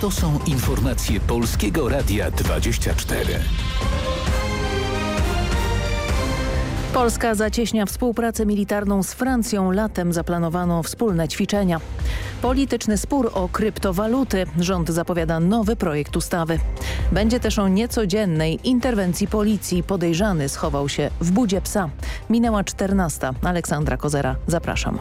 To są informacje Polskiego Radia 24. Polska zacieśnia współpracę militarną z Francją. Latem zaplanowano wspólne ćwiczenia. Polityczny spór o kryptowaluty. Rząd zapowiada nowy projekt ustawy. Będzie też o niecodziennej interwencji policji. Podejrzany schował się w budzie psa. Minęła 14. Aleksandra Kozera. Zapraszam.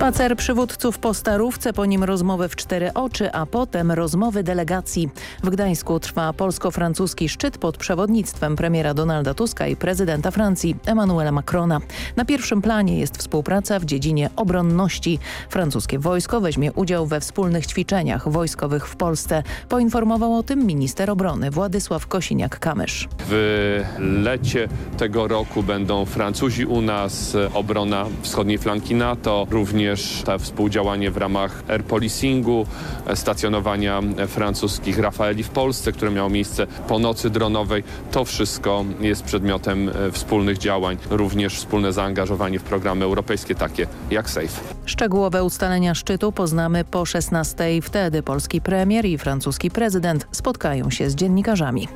Spacer przywódców po Starówce, po nim rozmowy w cztery oczy, a potem rozmowy delegacji. W Gdańsku trwa polsko-francuski szczyt pod przewodnictwem premiera Donalda Tuska i prezydenta Francji Emmanuela Macrona. Na pierwszym planie jest współpraca w dziedzinie obronności. Francuskie wojsko weźmie udział we wspólnych ćwiczeniach wojskowych w Polsce. Poinformował o tym minister obrony Władysław Kosiniak-Kamysz. W lecie tego roku będą Francuzi u nas, obrona wschodniej flanki NATO, również również to współdziałanie w ramach air policingu, stacjonowania francuskich Rafaeli w Polsce, które miało miejsce po nocy dronowej. To wszystko jest przedmiotem e, wspólnych działań, również wspólne zaangażowanie w programy europejskie takie jak SAFE. Szczegółowe ustalenia szczytu poznamy po 16. Wtedy polski premier i francuski prezydent spotkają się z dziennikarzami.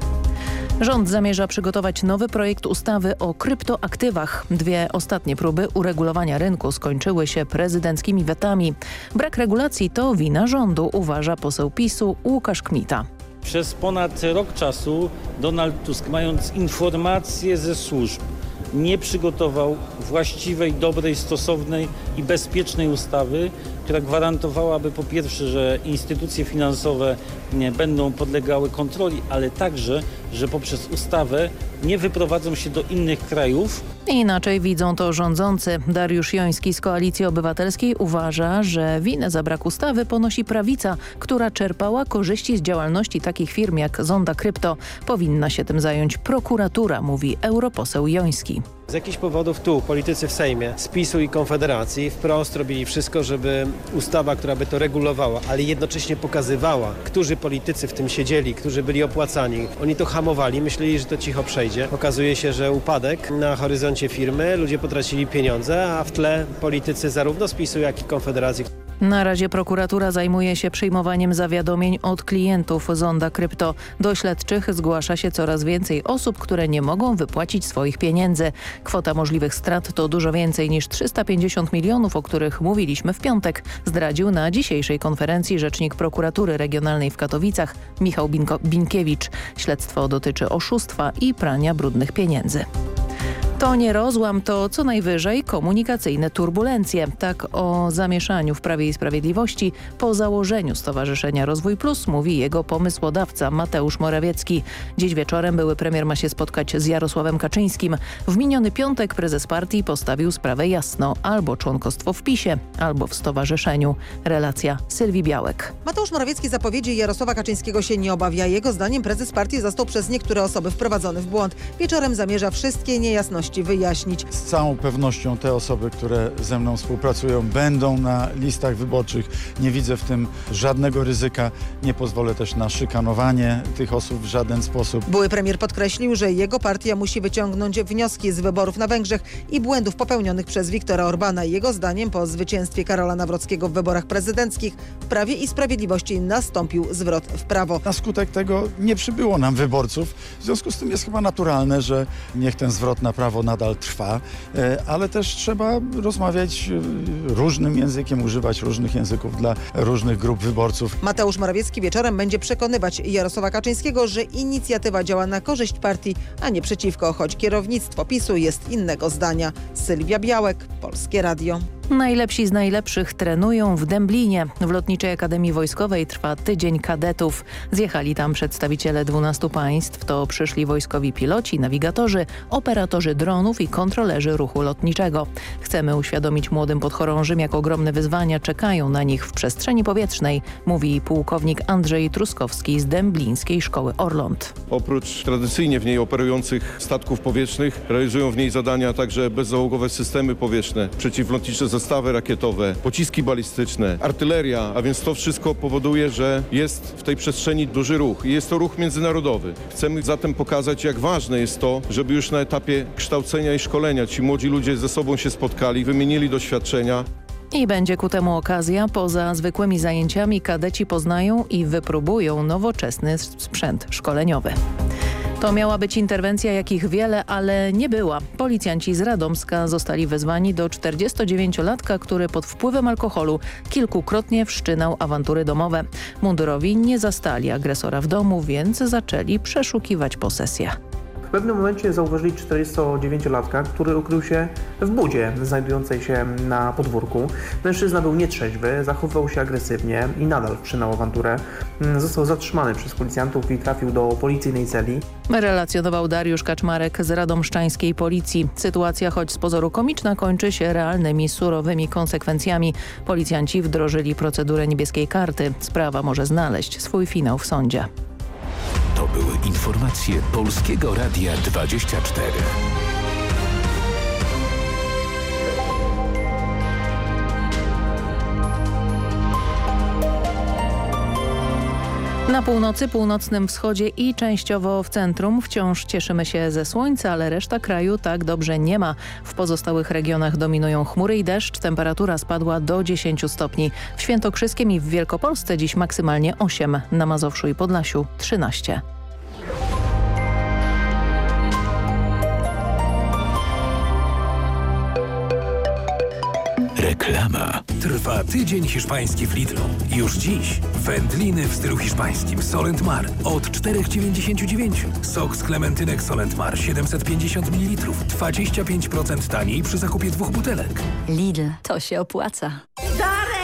Rząd zamierza przygotować nowy projekt ustawy o kryptoaktywach. Dwie ostatnie próby uregulowania rynku skończyły się prezydenckimi wetami. Brak regulacji to wina rządu, uważa poseł PiSu Łukasz Kmita. Przez ponad rok czasu Donald Tusk, mając informacje ze służb, nie przygotował właściwej, dobrej, stosownej i bezpiecznej ustawy, która gwarantowałaby po pierwsze, że instytucje finansowe nie będą podlegały kontroli, ale także, że poprzez ustawę nie wyprowadzą się do innych krajów. Inaczej widzą to rządzący. Dariusz Joński z Koalicji Obywatelskiej uważa, że winę za brak ustawy ponosi prawica, która czerpała korzyści z działalności takich firm jak Zonda Krypto. Powinna się tym zająć prokuratura, mówi europoseł Joński. Z jakichś powodów tu politycy w Sejmie z PiSu i Konfederacji wprost robili wszystko, żeby ustawa, która by to regulowała, ale jednocześnie pokazywała, którzy politycy w tym siedzieli, którzy byli opłacani. Oni to hamowali, myśleli, że to cicho przejdzie. Okazuje się, że upadek na horyzoncie firmy, ludzie potracili pieniądze, a w tle politycy zarówno z PiSu, jak i Konfederacji. Na razie prokuratura zajmuje się przyjmowaniem zawiadomień od klientów Zonda Krypto. Do śledczych zgłasza się coraz więcej osób, które nie mogą wypłacić swoich pieniędzy. Kwota możliwych strat to dużo więcej niż 350 milionów, o których mówiliśmy w piątek, zdradził na dzisiejszej konferencji rzecznik prokuratury regionalnej w Katowicach Michał Binko Binkiewicz. Śledztwo dotyczy oszustwa i prania brudnych pieniędzy. To nie rozłam, to co najwyżej komunikacyjne turbulencje. Tak o zamieszaniu w Prawie i Sprawiedliwości po założeniu Stowarzyszenia Rozwój Plus mówi jego pomysłodawca Mateusz Morawiecki. Dziś wieczorem były premier ma się spotkać z Jarosławem Kaczyńskim. W miniony piątek prezes partii postawił sprawę jasno. Albo członkostwo w PiSie, albo w stowarzyszeniu. Relacja Sylwii Białek. Mateusz Morawiecki zapowiedzi Jarosława Kaczyńskiego się nie obawia. Jego zdaniem prezes partii został przez niektóre osoby wprowadzony w błąd. Wieczorem zamierza wszystkie niejasności wyjaśnić. Z całą pewnością te osoby, które ze mną współpracują będą na listach wyborczych. Nie widzę w tym żadnego ryzyka. Nie pozwolę też na szykanowanie tych osób w żaden sposób. Były premier podkreślił, że jego partia musi wyciągnąć wnioski z wyborów na Węgrzech i błędów popełnionych przez Viktora Orbana. Jego zdaniem po zwycięstwie Karola Nawrockiego w wyborach prezydenckich w Prawie i Sprawiedliwości nastąpił zwrot w prawo. Na skutek tego nie przybyło nam wyborców. W związku z tym jest chyba naturalne, że niech ten zwrot na prawo nadal trwa, e, ale też trzeba rozmawiać e, różnym językiem, używać różnych języków dla różnych grup wyborców. Mateusz Morawiecki wieczorem będzie przekonywać Jarosława Kaczyńskiego, że inicjatywa działa na korzyść partii, a nie przeciwko, choć kierownictwo PiSu jest innego zdania. Sylwia Białek, Polskie Radio. Najlepsi z najlepszych trenują w Dęblinie. W Lotniczej Akademii Wojskowej trwa tydzień kadetów. Zjechali tam przedstawiciele 12 państw. To przyszli wojskowi piloci, nawigatorzy, operatorzy dronów i kontrolerzy ruchu lotniczego. Chcemy uświadomić młodym podchorążym, jak ogromne wyzwania czekają na nich w przestrzeni powietrznej, mówi pułkownik Andrzej Truskowski z Dęblińskiej Szkoły Orląt. Oprócz tradycyjnie w niej operujących statków powietrznych realizują w niej zadania także bezzałogowe systemy powietrzne, przeciwlotnicze zestawy rakietowe, pociski balistyczne, artyleria, a więc to wszystko powoduje, że jest w tej przestrzeni duży ruch i jest to ruch międzynarodowy. Chcemy zatem pokazać, jak ważne jest to, żeby już na etapie kształcenia i szkolenia ci młodzi ludzie ze sobą się spotkali, wymienili doświadczenia, I będzie ku temu okazja. Poza zwykłymi zajęciami kadeci poznają i wypróbują nowoczesny sprzęt szkoleniowy. To miała być interwencja, jakich wiele, ale nie była. Policjanci z Radomska zostali wezwani do 49-latka, który pod wpływem alkoholu kilkukrotnie wszczynał awantury domowe. Mundurowi nie zastali agresora w domu, więc zaczęli przeszukiwać posesję. Pewnym momencie zauważyli 49-latka, który ukrył się w budzie znajdującej się na podwórku. Mężczyzna był nietrzeźwy, zachowywał się agresywnie i nadal wszczynał awanturę. Został zatrzymany przez policjantów i trafił do policyjnej celi. Relacjonował Dariusz Kaczmarek z radomszczańskiej policji. Sytuacja, choć z pozoru komiczna, kończy się realnymi, surowymi konsekwencjami. Policjanci wdrożyli procedurę niebieskiej karty. Sprawa może znaleźć swój finał w sądzie. Były informacje Polskiego Radia 24. Na północy, północnym wschodzie i częściowo w centrum wciąż cieszymy się ze słońca, ale reszta kraju tak dobrze nie ma. W pozostałych regionach dominują chmury i deszcz. Temperatura spadła do 10 stopni. W Świętokrzyskiem i w Wielkopolsce dziś maksymalnie 8, na Mazowszu i Podlasiu 13. Reklama. Trwa tydzień hiszpański w Lidlu. Już dziś wędliny w stylu hiszpańskim Solent Mar od 4,99. Sok z klementynek Solent Mar 750 ml. 25% taniej przy zakupie dwóch butelek. Lidl, to się opłaca. Darek!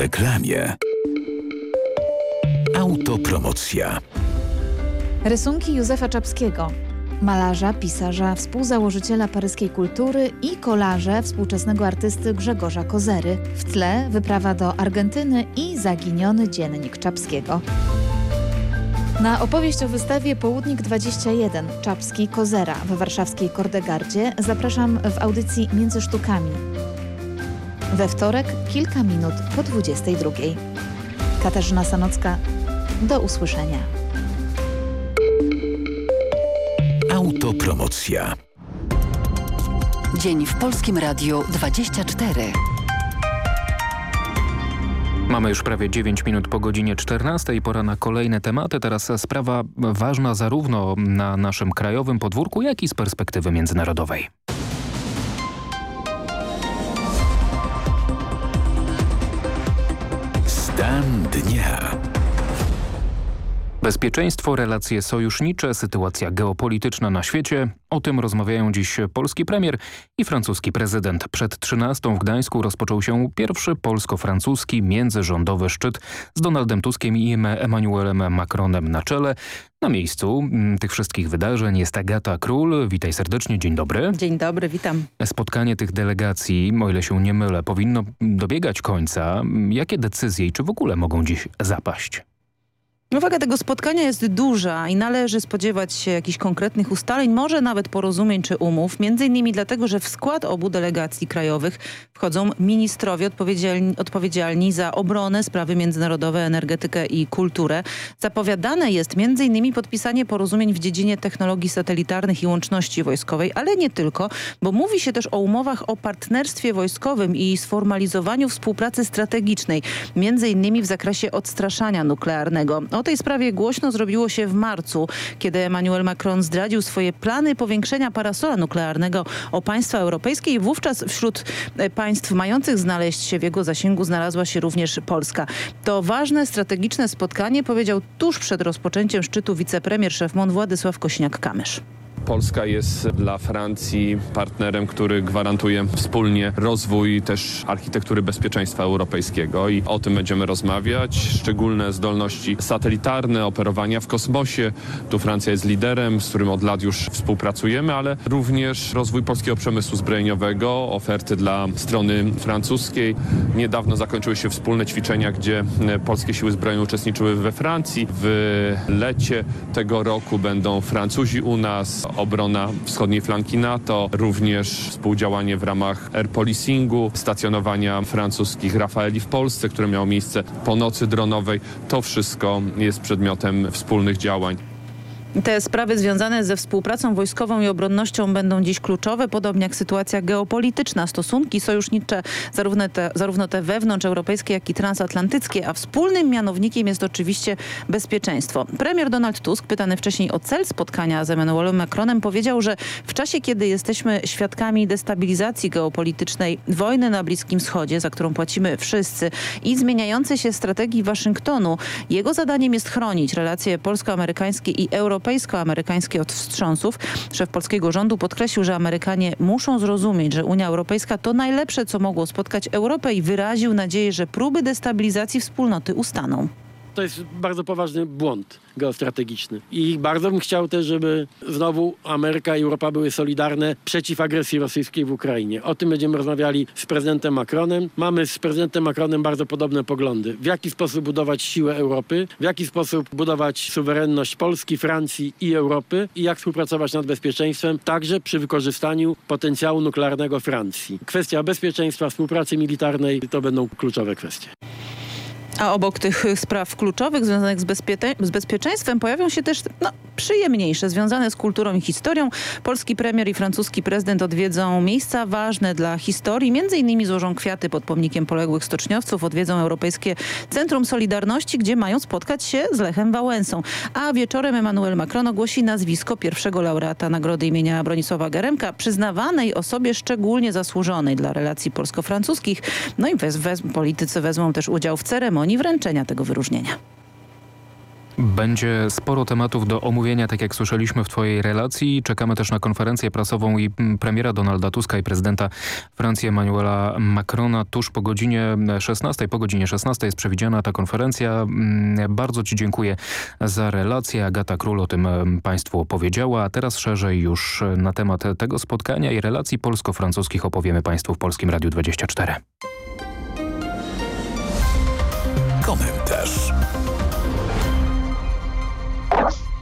Reklamie. Autopromocja. Rysunki Józefa Czapskiego, malarza, pisarza, współzałożyciela paryskiej kultury i kolarze współczesnego artysty Grzegorza Kozery. W tle wyprawa do Argentyny i zaginiony dziennik Czapskiego. Na opowieść o wystawie Południk 21 Czapski Kozera w warszawskiej Kordegardzie zapraszam w audycji Między Sztukami. We wtorek kilka minut po 22. Katarzyna Sanocka, do usłyszenia. Autopromocja. Dzień w Polskim Radiu 24. Mamy już prawie 9 minut po godzinie 14 i pora na kolejne tematy. Teraz sprawa ważna zarówno na naszym krajowym podwórku, jak i z perspektywy międzynarodowej. Stan dnia. Bezpieczeństwo, relacje sojusznicze, sytuacja geopolityczna na świecie. O tym rozmawiają dziś polski premier i francuski prezydent. Przed 13 w Gdańsku rozpoczął się pierwszy polsko-francuski międzyrządowy szczyt z Donaldem Tuskiem i Emmanuelem Macronem na czele. Na miejscu tych wszystkich wydarzeń jest Agata Król. Witaj serdecznie, dzień dobry. Dzień dobry, witam. Spotkanie tych delegacji, o ile się nie mylę, powinno dobiegać końca. Jakie decyzje i czy w ogóle mogą dziś zapaść? Waga tego spotkania jest duża i należy spodziewać się jakichś konkretnych ustaleń, może nawet porozumień czy umów, między innymi dlatego, że w skład obu delegacji krajowych wchodzą ministrowie odpowiedzialni, odpowiedzialni za obronę, sprawy międzynarodowe, energetykę i kulturę. Zapowiadane jest między innymi podpisanie porozumień w dziedzinie technologii satelitarnych i łączności wojskowej, ale nie tylko, bo mówi się też o umowach o partnerstwie wojskowym i sformalizowaniu współpracy strategicznej, między innymi w zakresie odstraszania nuklearnego. O tej sprawie głośno zrobiło się w marcu, kiedy Emmanuel Macron zdradził swoje plany powiększenia parasola nuklearnego o państwa europejskie i wówczas wśród e, państw mających znaleźć się w jego zasięgu znalazła się również Polska. To ważne strategiczne spotkanie powiedział tuż przed rozpoczęciem szczytu wicepremier szef MON Władysław Kośniak-Kamysz. Polska jest dla Francji partnerem, który gwarantuje wspólnie rozwój też architektury bezpieczeństwa europejskiego i o tym będziemy rozmawiać. Szczególne zdolności satelitarne, operowania w kosmosie. Tu Francja jest liderem, z którym od lat już współpracujemy, ale również rozwój polskiego przemysłu zbrojeniowego, oferty dla strony francuskiej. Niedawno zakończyły się wspólne ćwiczenia, gdzie polskie siły zbrojne uczestniczyły we Francji. W lecie tego roku będą Francuzi u nas, obrona wschodniej flanki NATO, również współdziałanie w ramach air policingu, stacjonowania francuskich Rafaeli w Polsce, które miało miejsce po nocy dronowej. To wszystko jest przedmiotem wspólnych działań. Te sprawy związane ze współpracą wojskową i obronnością będą dziś kluczowe, podobnie jak sytuacja geopolityczna, stosunki sojusznicze, zarówno te, zarówno te wewnątrzeuropejskie, jak i transatlantyckie, a wspólnym mianownikiem jest oczywiście bezpieczeństwo. Premier Donald Tusk, pytany wcześniej o cel spotkania z Emmanuelem Macronem, powiedział, że w czasie, kiedy jesteśmy świadkami destabilizacji geopolitycznej, wojny na Bliskim Wschodzie, za którą płacimy wszyscy i zmieniającej się strategii Waszyngtonu, jego zadaniem jest chronić relacje polsko-amerykańskie i europejskie europejsko-amerykańskie od wstrząsów. Szef polskiego rządu podkreślił, że Amerykanie muszą zrozumieć, że Unia Europejska to najlepsze, co mogło spotkać Europę i wyraził nadzieję, że próby destabilizacji wspólnoty ustaną. To jest bardzo poważny błąd geostrategiczny. I bardzo bym chciał też, żeby znowu Ameryka i Europa były solidarne przeciw agresji rosyjskiej w Ukrainie. O tym będziemy rozmawiali z prezydentem Macronem. Mamy z prezydentem Macronem bardzo podobne poglądy. W jaki sposób budować siłę Europy, w jaki sposób budować suwerenność Polski, Francji i Europy i jak współpracować nad bezpieczeństwem, także przy wykorzystaniu potencjału nuklearnego Francji. Kwestia bezpieczeństwa, współpracy militarnej to będą kluczowe kwestie. A obok tych spraw kluczowych związanych z, bezpie z bezpieczeństwem pojawią się też no, przyjemniejsze, związane z kulturą i historią. Polski premier i francuski prezydent odwiedzą miejsca ważne dla historii. Między innymi złożą kwiaty pod pomnikiem poległych stoczniowców, odwiedzą Europejskie Centrum Solidarności, gdzie mają spotkać się z Lechem Wałęsą. A wieczorem Emmanuel Macron ogłosi nazwisko pierwszego laureata nagrody imienia Bronisława Geremka, przyznawanej osobie szczególnie zasłużonej dla relacji polsko-francuskich. No i wez, wez, politycy wezmą też udział w ceremonii ceremonii wręczenia tego wyróżnienia. Będzie sporo tematów do omówienia, tak jak słyszeliśmy w Twojej relacji. Czekamy też na konferencję prasową i mm, premiera Donalda Tuska i prezydenta Francji Emmanuela Macrona tuż po godzinie 16. Po godzinie 16 jest przewidziana ta konferencja. Mm, bardzo Ci dziękuję za relację. Agata Król o tym mm, Państwu opowiedziała, a teraz szerzej już na temat tego spotkania i relacji polsko-francuskich opowiemy Państwu w Polskim Radiu 24.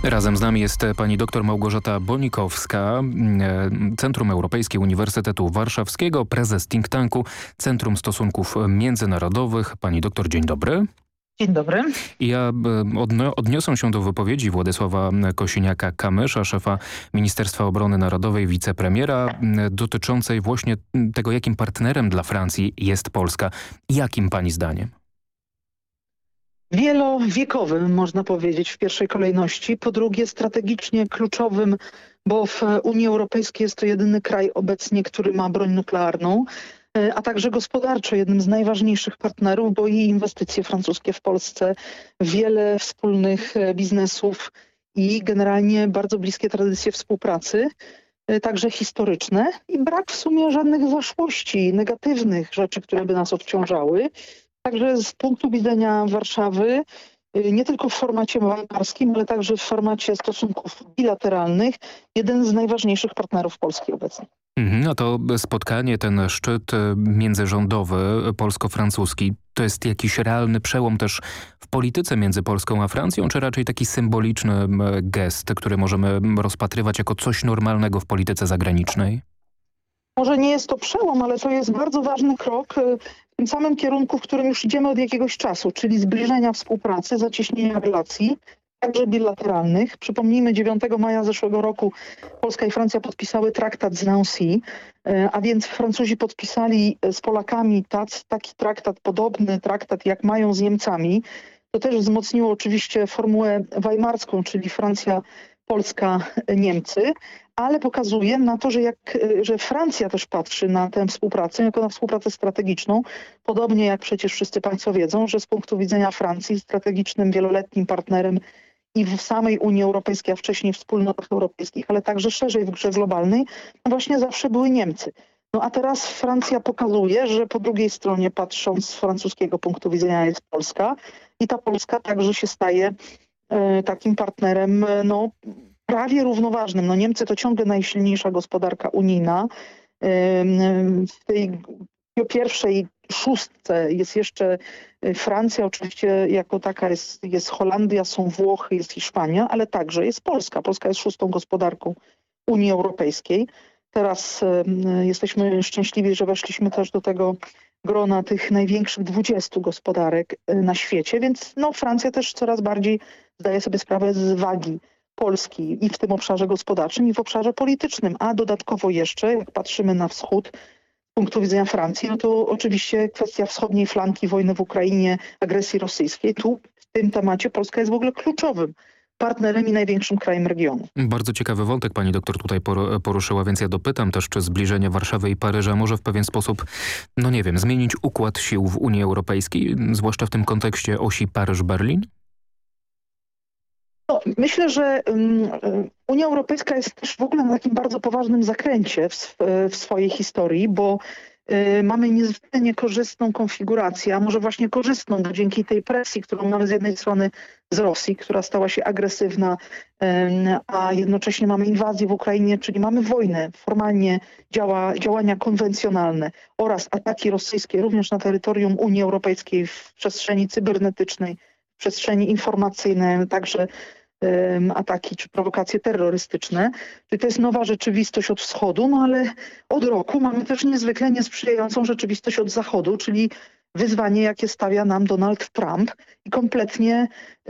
Razem z nami jest pani dr Małgorzata Bonikowska, e, Centrum Europejskie Uniwersytetu Warszawskiego, prezes think tanku Centrum Stosunków Międzynarodowych. Pani doktor, dzień dobry. Dzień dobry. Ja e, odniosę się do wypowiedzi Władysława Kosiniaka-Kamysza, szefa Ministerstwa Obrony Narodowej, wicepremiera, dotyczącej właśnie tego, jakim partnerem dla Francji jest Polska. Jakim pani zdaniem? Wielowiekowym, można powiedzieć, w pierwszej kolejności. Po drugie, strategicznie kluczowym, bo w Unii Europejskiej jest to jedyny kraj obecnie, który ma broń nuklearną, e, a także gospodarczo jednym z najważniejszych partnerów, bo i inwestycje francuskie w Polsce, wiele wspólnych e, biznesów i generalnie bardzo bliskie tradycje współpracy e, także historyczne i brak w sumie żadnych zaszłości, negatywnych rzeczy, które by nas obciążały. Także z punktu widzenia Warszawy nie tylko w formacie weimarskim, ale także w formacie stosunków bilateralnych, jeden z najważniejszych partnerów Polski obecnie. Mhm, no to spotkanie, ten szczyt międzyrządowy polsko-francuski, to jest jakiś realny przełom też w polityce między Polską a Francją, czy raczej taki symboliczny gest, który możemy rozpatrywać jako coś normalnego w polityce zagranicznej? Może nie jest to przełom, ale to jest bardzo ważny krok y, w tym samym kierunku, w którym już idziemy od jakiegoś czasu, czyli zbliżenia współpracy, zacieśnienia relacji, także bilateralnych. Przypomnijmy, 9 maja zeszłego roku Polska i Francja podpisały traktat z Nancy, y, a więc Francuzi podpisali z Polakami tac, taki traktat, podobny traktat jak mają z Niemcami. To też wzmocniło oczywiście formułę weimarską, czyli Francja, Polska, Niemcy, ale pokazuje na to, że, jak, że Francja też patrzy na tę współpracę jako na współpracę strategiczną, podobnie jak przecież wszyscy Państwo wiedzą, że z punktu widzenia Francji strategicznym, wieloletnim partnerem i w samej Unii Europejskiej, a wcześniej w wspólnotach europejskich, ale także szerzej w grze globalnej, no właśnie zawsze były Niemcy. No a teraz Francja pokazuje, że po drugiej stronie patrząc z francuskiego punktu widzenia jest Polska i ta Polska także się staje e, takim partnerem no, prawie równoważnym. No Niemcy to ciągle najsilniejsza gospodarka unijna. W tej pierwszej szóstce jest jeszcze y, Francja, oczywiście jako taka jest, jest Holandia, są Włochy, jest Hiszpania, ale także jest Polska. Polska jest szóstą gospodarką Unii Europejskiej. Teraz jesteśmy szczęśliwi, że weszliśmy też do tego grona tych największych 20 gospodarek y, na świecie, więc no, Francja też coraz bardziej zdaje sobie sprawę z wagi Polski i w tym obszarze gospodarczym i w obszarze politycznym, a dodatkowo jeszcze, jak patrzymy na wschód, z punktu widzenia Francji, no to oczywiście kwestia wschodniej flanki wojny w Ukrainie, agresji rosyjskiej. Tu w tym temacie Polska jest w ogóle kluczowym partnerem i największym krajem regionu. Bardzo ciekawy wątek pani doktor tutaj poruszyła, więc ja dopytam też, czy zbliżenie Warszawy i Paryża może w pewien sposób, no nie wiem, zmienić układ sił w Unii Europejskiej, zwłaszcza w tym kontekście osi Paryż-Berlin? No, myślę, że Unia Europejska jest też w ogóle na takim bardzo poważnym zakręcie w, w swojej historii, bo y, mamy niezwykle niekorzystną konfigurację, a może właśnie korzystną, bo dzięki tej presji, którą mamy z jednej strony z Rosji, która stała się agresywna, a jednocześnie mamy inwazję w Ukrainie, czyli mamy wojnę, formalnie działa, działania konwencjonalne oraz ataki rosyjskie również na terytorium Unii Europejskiej w przestrzeni cybernetycznej, w przestrzeni informacyjnej, także ataki czy prowokacje terrorystyczne. Czyli to jest nowa rzeczywistość od wschodu, no ale od roku mamy też niezwykle niesprzyjającą rzeczywistość od zachodu, czyli wyzwanie, jakie stawia nam Donald Trump i kompletnie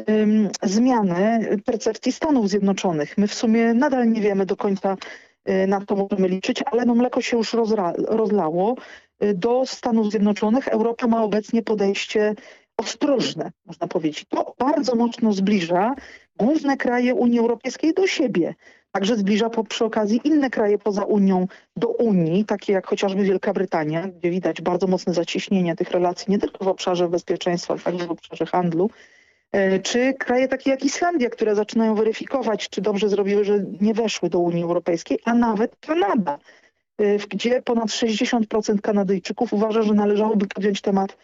um, zmianę percepcji Stanów Zjednoczonych. My w sumie nadal nie wiemy do końca, y, na to możemy liczyć, ale no mleko się już rozlało. Y, do Stanów Zjednoczonych Europa ma obecnie podejście ostrożne, można powiedzieć. To bardzo mocno zbliża główne kraje Unii Europejskiej do siebie. Także zbliża po, przy okazji inne kraje poza Unią do Unii, takie jak chociażby Wielka Brytania, gdzie widać bardzo mocne zacieśnienie tych relacji nie tylko w obszarze bezpieczeństwa, ale także w obszarze handlu, e, czy kraje takie jak Islandia, które zaczynają weryfikować, czy dobrze zrobiły, że nie weszły do Unii Europejskiej, a nawet Kanada, e, gdzie ponad 60% Kanadyjczyków uważa, że należałoby podjąć temat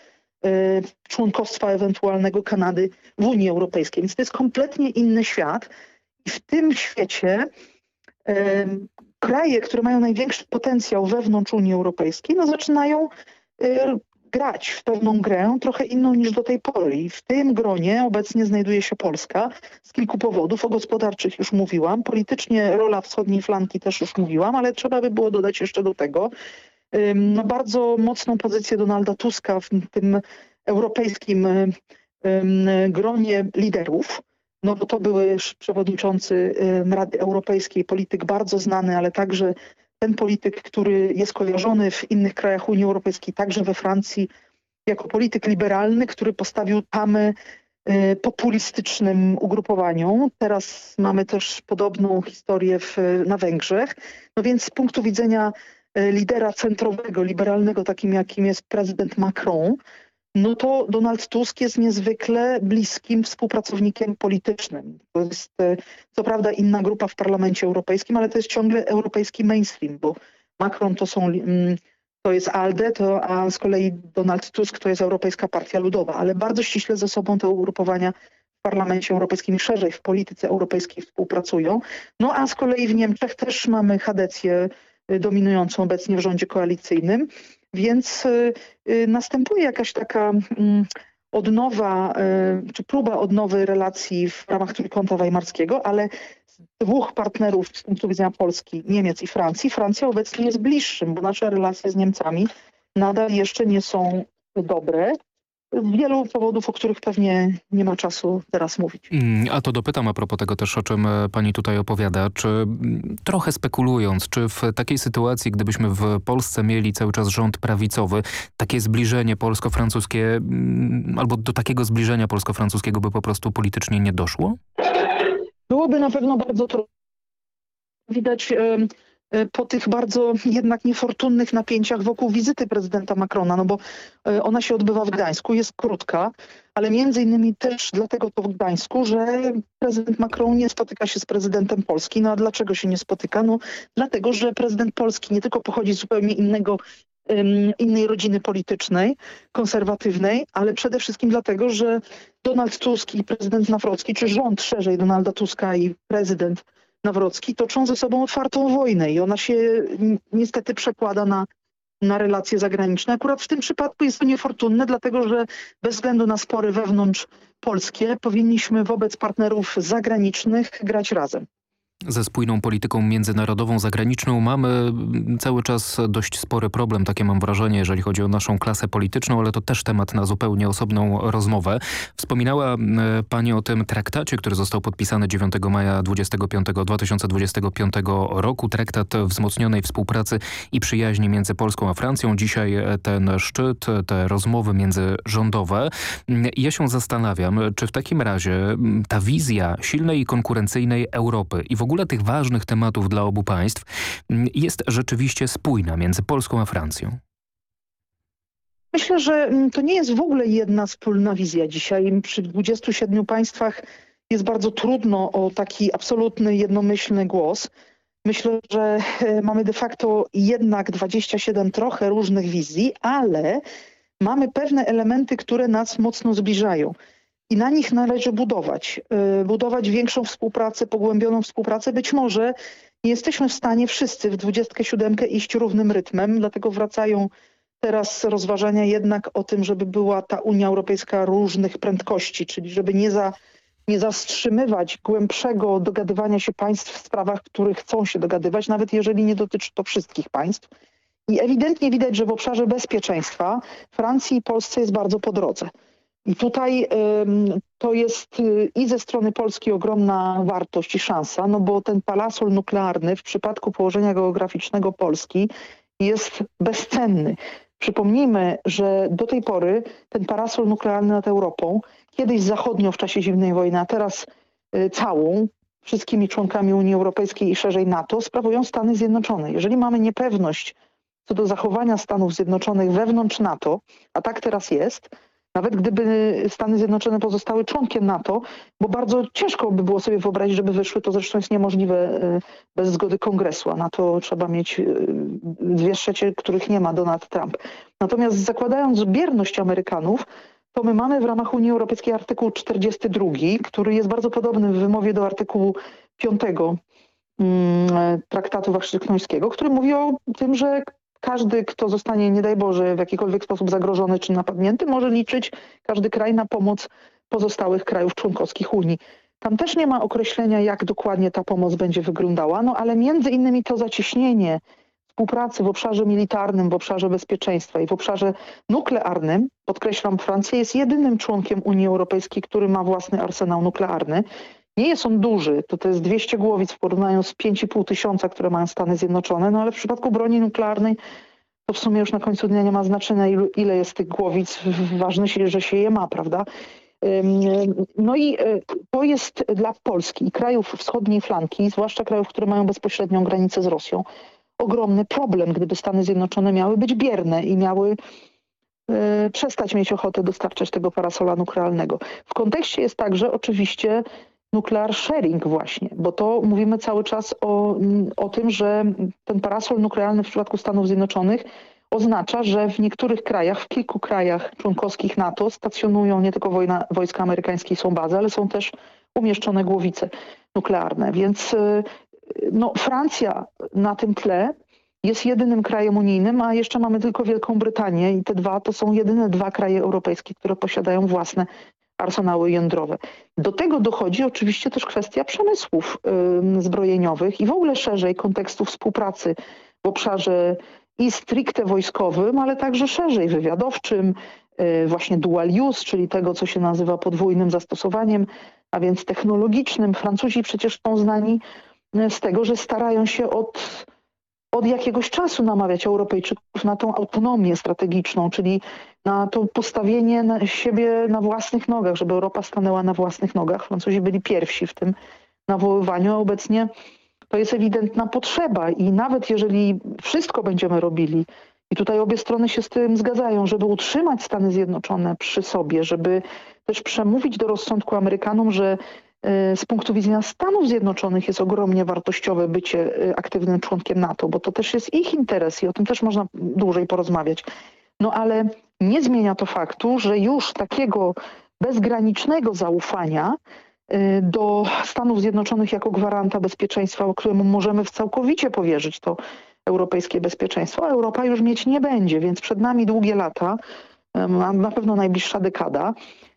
członkostwa ewentualnego Kanady w Unii Europejskiej. Więc to jest kompletnie inny świat. I w tym świecie e, kraje, które mają największy potencjał wewnątrz Unii Europejskiej, no zaczynają e, grać w pewną grę, trochę inną niż do tej pory. I w tym gronie obecnie znajduje się Polska z kilku powodów. O gospodarczych już mówiłam, politycznie rola wschodniej flanki też już mówiłam, ale trzeba by było dodać jeszcze do tego no, bardzo mocną pozycję Donalda Tuska w tym europejskim gronie liderów. No bo to były przewodniczący Rady Europejskiej, polityk bardzo znany, ale także ten polityk, który jest kojarzony w innych krajach Unii Europejskiej, także we Francji, jako polityk liberalny, który postawił tamę y, populistycznym ugrupowaniom. Teraz mamy też podobną historię w, na Węgrzech. No więc z punktu widzenia lidera centrowego, liberalnego, takim jakim jest prezydent Macron, no to Donald Tusk jest niezwykle bliskim współpracownikiem politycznym. To jest e, co prawda inna grupa w Parlamencie Europejskim, ale to jest ciągle europejski mainstream, bo Macron to są mm, to jest ALDE, to, a z kolei Donald Tusk to jest Europejska Partia Ludowa, ale bardzo ściśle ze sobą te ugrupowania Parlamencie Europejskim i szerzej w polityce europejskiej współpracują. No a z kolei w Niemczech też mamy Hadecję dominującą obecnie w rządzie koalicyjnym, więc następuje jakaś taka mm, odnowa, czy próba odnowy relacji w ramach Trójkąta Weimarskiego, ale z dwóch partnerów z punktu widzenia Polski, Niemiec i Francji, Francja obecnie jest bliższym, bo nasze relacje z Niemcami nadal jeszcze nie są dobre. Z wielu powodów, o których pewnie nie ma czasu teraz mówić. Mm, a to dopytam a propos tego też, o czym e, pani tutaj opowiada. Czy mm, trochę spekulując, czy w takiej sytuacji, gdybyśmy w Polsce mieli cały czas rząd prawicowy, takie zbliżenie polsko-francuskie, mm, albo do takiego zbliżenia polsko-francuskiego by po prostu politycznie nie doszło? Byłoby na pewno bardzo trudno. Widać po tych bardzo jednak niefortunnych napięciach wokół wizyty prezydenta Macrona, no bo e, ona się odbywa w Gdańsku, jest krótka, ale między innymi też dlatego to w Gdańsku, że prezydent Macron nie spotyka się z prezydentem Polski. No a dlaczego się nie spotyka? No dlatego, że prezydent Polski nie tylko pochodzi z zupełnie innego innej rodziny politycznej, konserwatywnej, ale przede wszystkim dlatego, że Donald Tusk i prezydent Nawrocki, czy rząd szerzej Donalda Tuska i prezydent Nawrocki toczą ze sobą otwartą wojnę i ona się niestety przekłada na, na relacje zagraniczne. Akurat w tym przypadku jest to niefortunne, dlatego że bez względu na spory wewnątrz polskie powinniśmy wobec partnerów zagranicznych grać razem ze spójną polityką międzynarodową, zagraniczną mamy cały czas dość spory problem, takie mam wrażenie, jeżeli chodzi o naszą klasę polityczną, ale to też temat na zupełnie osobną rozmowę. Wspominała Pani o tym traktacie, który został podpisany 9 maja 25, 2025 roku. Traktat wzmocnionej współpracy i przyjaźni między Polską a Francją. Dzisiaj ten szczyt, te rozmowy międzyrządowe. Ja się zastanawiam, czy w takim razie ta wizja silnej i konkurencyjnej Europy i w ogóle tych ważnych tematów dla obu państw mm, jest rzeczywiście spójna między Polską a Francją? Myślę, że mm, to nie jest w ogóle jedna wspólna wizja dzisiaj. Przy 27 państwach jest bardzo trudno o taki absolutny, jednomyślny głos. Myślę, że e, mamy de facto jednak 27 trochę różnych wizji, ale mamy pewne elementy, które nas mocno zbliżają i na nich należy budować. Y, budować większą współpracę, pogłębioną współpracę. Być może nie jesteśmy w stanie wszyscy w 27 iść równym rytmem, dlatego wracają teraz rozważania jednak o tym, żeby była ta Unia Europejska różnych prędkości, czyli żeby nie, za, nie głębszego dogadywania się państw w sprawach, których chcą się dogadywać, nawet jeżeli nie dotyczy to wszystkich państw. I ewidentnie widać, że w obszarze bezpieczeństwa Francji i Polsce jest bardzo po drodze. I tutaj to jest y, i ze strony Polski ogromna wartość i szansa, no bo ten parasol nuklearny w przypadku położenia geograficznego Polski jest bezcenny. Przypomnijmy, że do tej pory ten parasol nuklearny nad Europą, kiedyś zachodnio w czasie zimnej wojny, a teraz y, całą, wszystkimi członkami Unii Europejskiej i szerzej NATO sprawują Stany Zjednoczone. Jeżeli mamy niepewność co do zachowania Stanów Zjednoczonych wewnątrz NATO, a tak teraz jest, nawet gdyby Stany Zjednoczone pozostały członkiem NATO, bo bardzo ciężko by było sobie wyobrazić, żeby wyszły, to zresztą jest niemożliwe e, bez zgody kongresu, a na to trzeba mieć e, dwie trzecie, których nie ma Donald Trump. Natomiast zakładając bierność Amerykanów, to my mamy w ramach Unii Europejskiej artykuł 42, który jest bardzo podobny w wymowie do artykułu 5 mm, traktatu waszyngtońskiego, który mówi o tym, że każdy, kto zostanie, nie daj Boże, w jakikolwiek sposób zagrożony czy napadnięty, może liczyć każdy kraj na pomoc pozostałych krajów członkowskich Unii. Tam też nie ma określenia, jak dokładnie ta pomoc będzie wyglądała, no ale między innymi to zacieśnienie współpracy w obszarze militarnym, w obszarze bezpieczeństwa i w obszarze nuklearnym, podkreślam, Francja jest jedynym członkiem Unii Europejskiej, który ma własny arsenał nuklearny. Nie jest on duży, to to jest 200 głowic w porównaniu z 5,5 tysiąca, które mają Stany Zjednoczone, no ale w przypadku broni nuklearnej to w sumie już na końcu dnia nie ma znaczenia, ile jest tych głowic. Ważne, że się je ma, prawda? No i e, to jest dla Polski i krajów wschodniej flanki, zwłaszcza krajów, które mają bezpośrednią granicę z Rosją, ogromny problem, gdyby Stany Zjednoczone miały być bierne i miały e, przestać mieć ochotę dostarczać tego parasola nuklearnego. W kontekście jest także oczywiście nuclear sharing właśnie, bo to mówimy cały czas o, o tym, że ten parasol nuklearny w przypadku Stanów Zjednoczonych oznacza, że w niektórych krajach, w kilku krajach członkowskich NATO stacjonują nie tylko wojna, wojska amerykańskie są bazy, ale są też umieszczone głowice nuklearne. Więc no, Francja na tym tle jest jedynym krajem unijnym, a jeszcze mamy tylko Wielką Brytanię i te dwa to są jedyne dwa kraje europejskie, które posiadają własne arsenały jądrowe. Do tego dochodzi oczywiście też kwestia przemysłów y, zbrojeniowych i w ogóle szerzej kontekstu współpracy w obszarze i stricte wojskowym, ale także szerzej wywiadowczym, y, właśnie dual use, czyli tego, co się nazywa podwójnym zastosowaniem, a więc technologicznym. Francuzi przecież są znani z tego, że starają się od od jakiegoś czasu namawiać Europejczyków na tą autonomię strategiczną, czyli na to postawienie na siebie na własnych nogach, żeby Europa stanęła na własnych nogach. Francuzi byli pierwsi w tym nawoływaniu, a obecnie to jest ewidentna potrzeba i nawet jeżeli wszystko będziemy robili, i tutaj obie strony się z tym zgadzają, żeby utrzymać Stany Zjednoczone przy sobie, żeby też przemówić do rozsądku Amerykanom, że Y, z punktu widzenia Stanów Zjednoczonych jest ogromnie wartościowe bycie y, aktywnym członkiem NATO, bo to też jest ich interes i o tym też można dłużej porozmawiać. No ale nie zmienia to faktu, że już takiego bezgranicznego zaufania y, do Stanów Zjednoczonych jako gwaranta bezpieczeństwa, któremu możemy całkowicie powierzyć to europejskie bezpieczeństwo, Europa już mieć nie będzie, więc przed nami długie lata, na pewno najbliższa dekada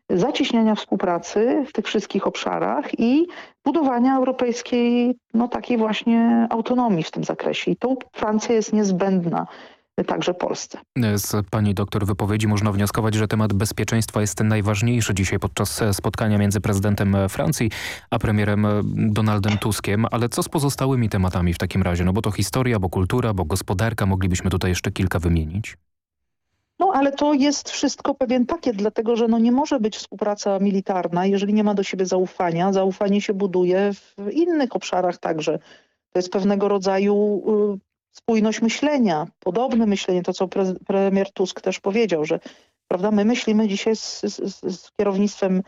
zacieśniania współpracy w tych wszystkich obszarach i budowania europejskiej, no takiej właśnie autonomii w tym zakresie. I tu Francja jest niezbędna także Polsce. Z pani doktor wypowiedzi można wnioskować, że temat bezpieczeństwa jest najważniejszy dzisiaj podczas spotkania między prezydentem Francji a premierem Donaldem Tuskiem. Ale co z pozostałymi tematami w takim razie? No bo to historia, bo kultura, bo gospodarka. Moglibyśmy tutaj jeszcze kilka wymienić. No ale to jest wszystko pewien pakiet, dlatego że no, nie może być współpraca militarna, jeżeli nie ma do siebie zaufania. Zaufanie się buduje w innych obszarach także. To jest pewnego rodzaju y, spójność myślenia, podobne myślenie, to co pre, premier Tusk też powiedział, że prawda, my myślimy dzisiaj z, z, z kierownictwem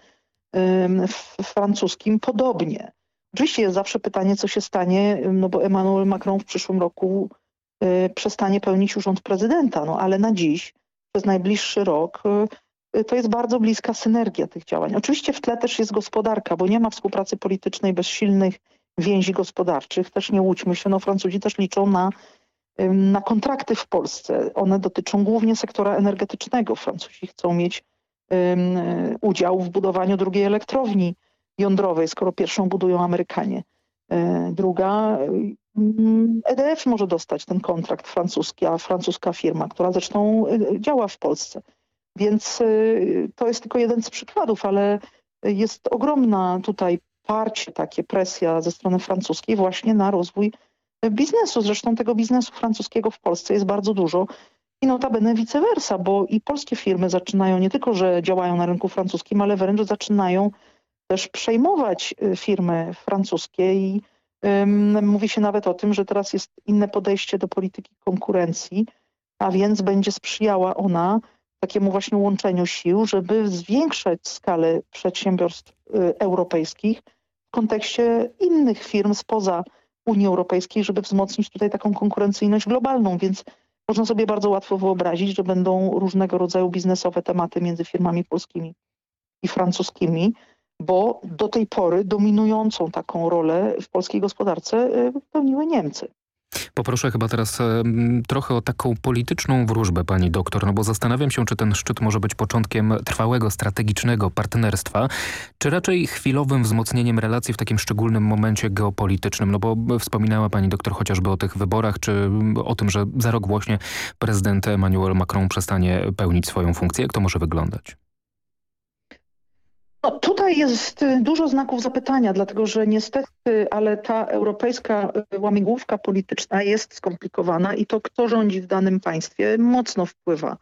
francuskim podobnie. Oczywiście jest zawsze pytanie, co się stanie, no bo Emmanuel Macron w przyszłym roku y, przestanie pełnić urząd prezydenta, no ale na dziś przez najbliższy rok, y, to jest bardzo bliska synergia tych działań. Oczywiście w tle też jest gospodarka, bo nie ma współpracy politycznej bez silnych więzi gospodarczych. Też nie łudźmy się, no Francuzi też liczą na, na kontrakty w Polsce. One dotyczą głównie sektora energetycznego. Francuzi chcą mieć udział w budowaniu drugiej elektrowni jądrowej, skoro pierwszą budują Amerykanie. E, druga, EDF może dostać ten kontrakt francuski, a francuska firma, która zresztą e, działa w Polsce. Więc e, to jest tylko jeden z przykładów, ale jest ogromna tutaj parcie, takie presja ze strony francuskiej właśnie na rozwój biznesu. Zresztą tego biznesu francuskiego w Polsce jest bardzo dużo i notabene vice versa, bo i polskie firmy zaczynają nie tylko, że działają na rynku francuskim, ale wręcz zaczynają też przejmować y, firmy francuskie i um, mówi się nawet o tym, że teraz jest inne podejście do polityki konkurencji, a więc będzie sprzyjała ona takiemu właśnie łączeniu sił, żeby zwiększać skalę przedsiębiorstw y, europejskich w kontekście innych firm spoza Unii Europejskiej, żeby wzmocnić tutaj taką konkurencyjność globalną, więc można sobie bardzo łatwo wyobrazić, że będą różnego rodzaju biznesowe tematy między firmami polskimi i francuskimi, bo do tej pory dominującą taką rolę w polskiej gospodarce y, pełniły Niemcy. Poproszę chyba teraz trochę o taką polityczną wróżbę, pani doktor, no bo zastanawiam się, czy ten szczyt może być początkiem trwałego, strategicznego partnerstwa, czy raczej chwilowym wzmocnieniem relacji w takim szczególnym momencie geopolitycznym, no bo wspominała pani doktor chociażby o tych wyborach, czy o tym, że za rok właśnie prezydent Emmanuel Macron przestanie pełnić swoją funkcję. Jak to może wyglądać? No, tutaj jest y, dużo znaków zapytania, dlatego że niestety, ale ta europejska y, łamigłówka polityczna jest skomplikowana i to, kto rządzi w danym państwie, mocno wpływa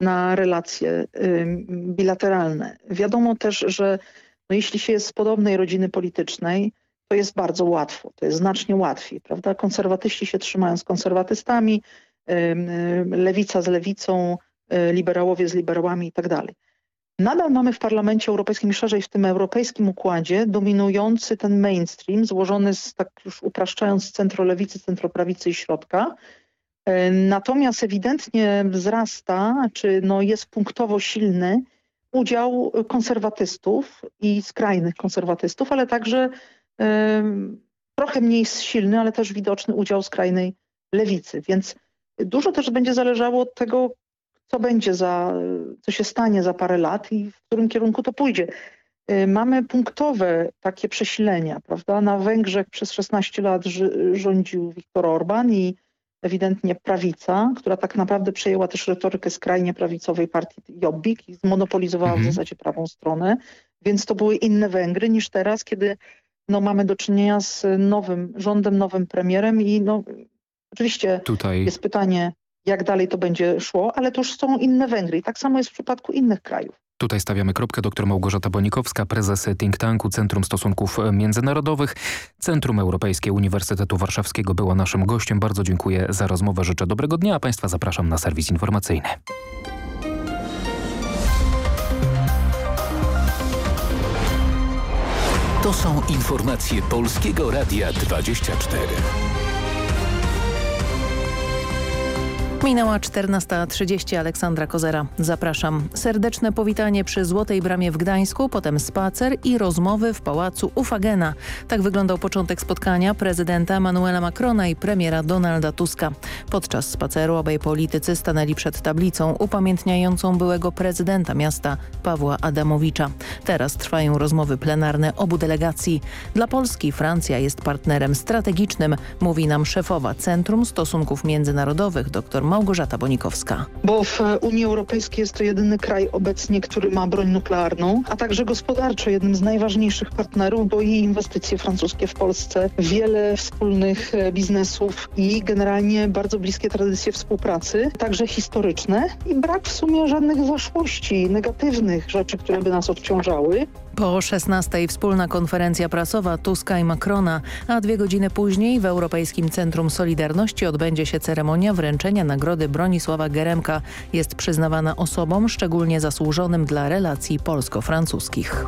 na relacje y, bilateralne. Wiadomo też, że no, jeśli się jest z podobnej rodziny politycznej, to jest bardzo łatwo, to jest znacznie łatwiej, prawda? Konserwatyści się trzymają z konserwatystami, lewica z lewicą, liberałowie z liberałami i tak dalej. Nadal mamy w Parlamencie Europejskim i szerzej w tym europejskim układzie dominujący ten mainstream złożony z, tak już upraszczając, centrolewicy, centroprawicy i środka, Natomiast ewidentnie wzrasta, czy no jest punktowo silny udział konserwatystów i skrajnych konserwatystów, ale także trochę mniej silny, ale też widoczny udział skrajnej lewicy. Więc dużo też będzie zależało od tego, co będzie za, co się stanie za parę lat i w którym kierunku to pójdzie. Y, mamy punktowe takie przesilenia, prawda? Na Węgrzech przez 16 lat rządził Viktor Orban i ewidentnie prawica, która tak naprawdę przejęła też retorykę skrajnie prawicowej partii Jobbik i zmonopolizowała mhm. w zasadzie prawą stronę. Więc to były inne Węgry niż teraz, kiedy no, mamy do czynienia z nowym rządem, nowym premierem i no, oczywiście Tutaj... jest pytanie, jak dalej to będzie szło, ale to już są inne Węgry i tak samo jest w przypadku innych krajów. Tutaj stawiamy kropkę. Dr Małgorzata Bonikowska, prezes think tanku Centrum Stosunków Międzynarodowych, Centrum Europejskie Uniwersytetu Warszawskiego była naszym gościem. Bardzo dziękuję za rozmowę. Życzę dobrego dnia, a Państwa zapraszam na serwis informacyjny. To są informacje Polskiego Radia 24. Minęła 14.30. Aleksandra Kozera. Zapraszam. Serdeczne powitanie przy Złotej Bramie w Gdańsku, potem spacer i rozmowy w Pałacu Ufagena. Tak wyglądał początek spotkania prezydenta Emmanuela Macrona i premiera Donalda Tuska. Podczas spaceru obaj politycy stanęli przed tablicą upamiętniającą byłego prezydenta miasta Pawła Adamowicza. Teraz trwają rozmowy plenarne obu delegacji. Dla Polski Francja jest partnerem strategicznym, mówi nam szefowa Centrum Stosunków Międzynarodowych dr Małgorzata Bonikowska. Bo w Unii Europejskiej jest to jedyny kraj obecnie, który ma broń nuklearną, a także gospodarczo jednym z najważniejszych partnerów, bo i inwestycje francuskie w Polsce, wiele wspólnych e, biznesów i generalnie bardzo bliskie tradycje współpracy, także historyczne i brak w sumie żadnych zaszłości, negatywnych rzeczy, które by nas odciążały. Po 16 wspólna konferencja prasowa Tuska i Macrona, a dwie godziny później w Europejskim Centrum Solidarności odbędzie się ceremonia wręczenia nagrody Bronisława Geremka. Jest przyznawana osobom szczególnie zasłużonym dla relacji polsko-francuskich.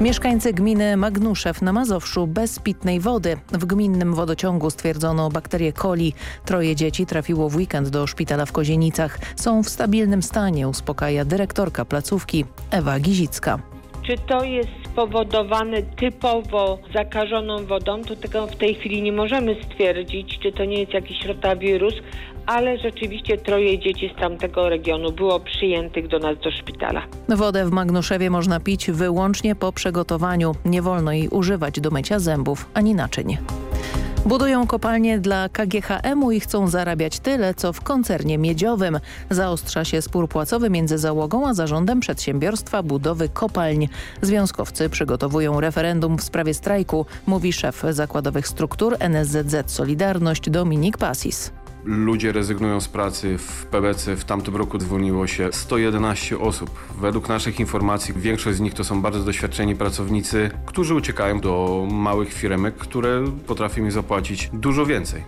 Mieszkańcy gminy Magnuszew na Mazowszu bez pitnej wody. W gminnym wodociągu stwierdzono bakterię coli. Troje dzieci trafiło w weekend do szpitala w Kozienicach. Są w stabilnym stanie, uspokaja dyrektorka placówki Ewa Gizicka. Czy to jest spowodowane typowo zakażoną wodą, to tego w tej chwili nie możemy stwierdzić, czy to nie jest jakiś rotawirus, ale rzeczywiście troje dzieci z tamtego regionu było przyjętych do nas do szpitala. Wodę w Magnuszewie można pić wyłącznie po przygotowaniu. Nie wolno jej używać do mycia zębów ani naczyń. Budują kopalnie dla KGHM-u i chcą zarabiać tyle, co w koncernie miedziowym. Zaostrza się spór płacowy między załogą a zarządem przedsiębiorstwa budowy kopalń. Związkowcy przygotowują referendum w sprawie strajku, mówi szef zakładowych struktur NSZZ Solidarność Dominik Pasis ludzie rezygnują z pracy w PBC. W tamtym roku zwolniło się 111 osób. Według naszych informacji większość z nich to są bardzo doświadczeni pracownicy, którzy uciekają do małych firmek, które potrafią im zapłacić dużo więcej.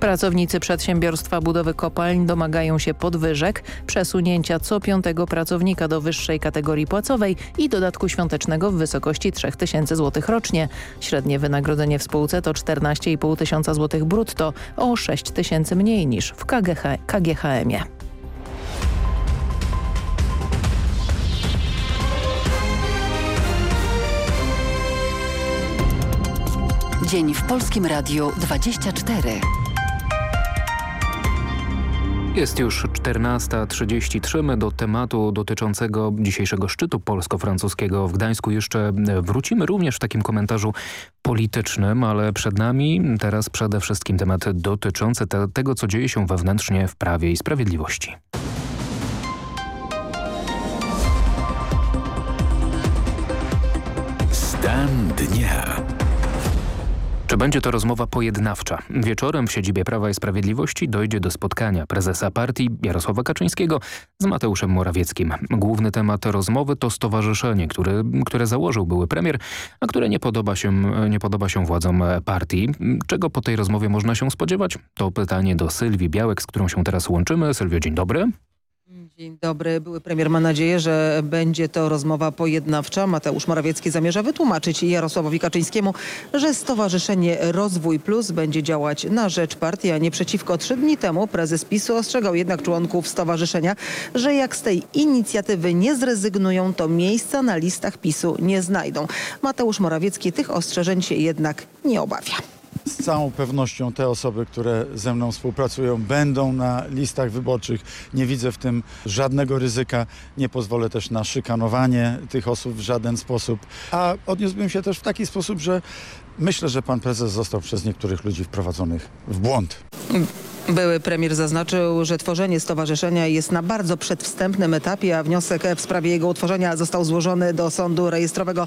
Pracownicy przedsiębiorstwa budowy kopalń domagają się podwyżek, przesunięcia co piątego pracownika do wyższej kategorii płacowej i dodatku świątecznego w wysokości 3000 zł rocznie. Średnie wynagrodzenie w spółce to 14,5 tysiąca złotych brutto, o 6 tysięcy mniej niż w KGH, KGHM-ie. Dzień w Polskim Radiu 24. Jest już 14.33. My do tematu dotyczącego dzisiejszego szczytu polsko-francuskiego w Gdańsku jeszcze wrócimy również w takim komentarzu politycznym, ale przed nami teraz przede wszystkim temat dotyczący te, tego, co dzieje się wewnętrznie w Prawie i Sprawiedliwości. Stan dnia. Czy będzie to rozmowa pojednawcza? Wieczorem w siedzibie Prawa i Sprawiedliwości dojdzie do spotkania prezesa partii Jarosława Kaczyńskiego z Mateuszem Morawieckim. Główny temat rozmowy to stowarzyszenie, który, które założył były premier, a które nie podoba, się, nie podoba się władzom partii. Czego po tej rozmowie można się spodziewać? To pytanie do Sylwii Białek, z którą się teraz łączymy. Sylwio, dzień dobry. Dzień dobry. Były premier ma nadzieję, że będzie to rozmowa pojednawcza. Mateusz Morawiecki zamierza wytłumaczyć Jarosławowi Kaczyńskiemu, że Stowarzyszenie Rozwój Plus będzie działać na rzecz partii, a nie przeciwko. Trzy dni temu prezes PiSu ostrzegał jednak członków stowarzyszenia, że jak z tej inicjatywy nie zrezygnują, to miejsca na listach PiSu nie znajdą. Mateusz Morawiecki tych ostrzeżeń się jednak nie obawia. Z całą pewnością te osoby, które ze mną współpracują, będą na listach wyborczych. Nie widzę w tym żadnego ryzyka. Nie pozwolę też na szykanowanie tych osób w żaden sposób. A odniósłbym się też w taki sposób, że myślę, że pan prezes został przez niektórych ludzi wprowadzonych w błąd. Były premier zaznaczył, że tworzenie stowarzyszenia jest na bardzo przedwstępnym etapie, a wniosek w sprawie jego utworzenia został złożony do sądu rejestrowego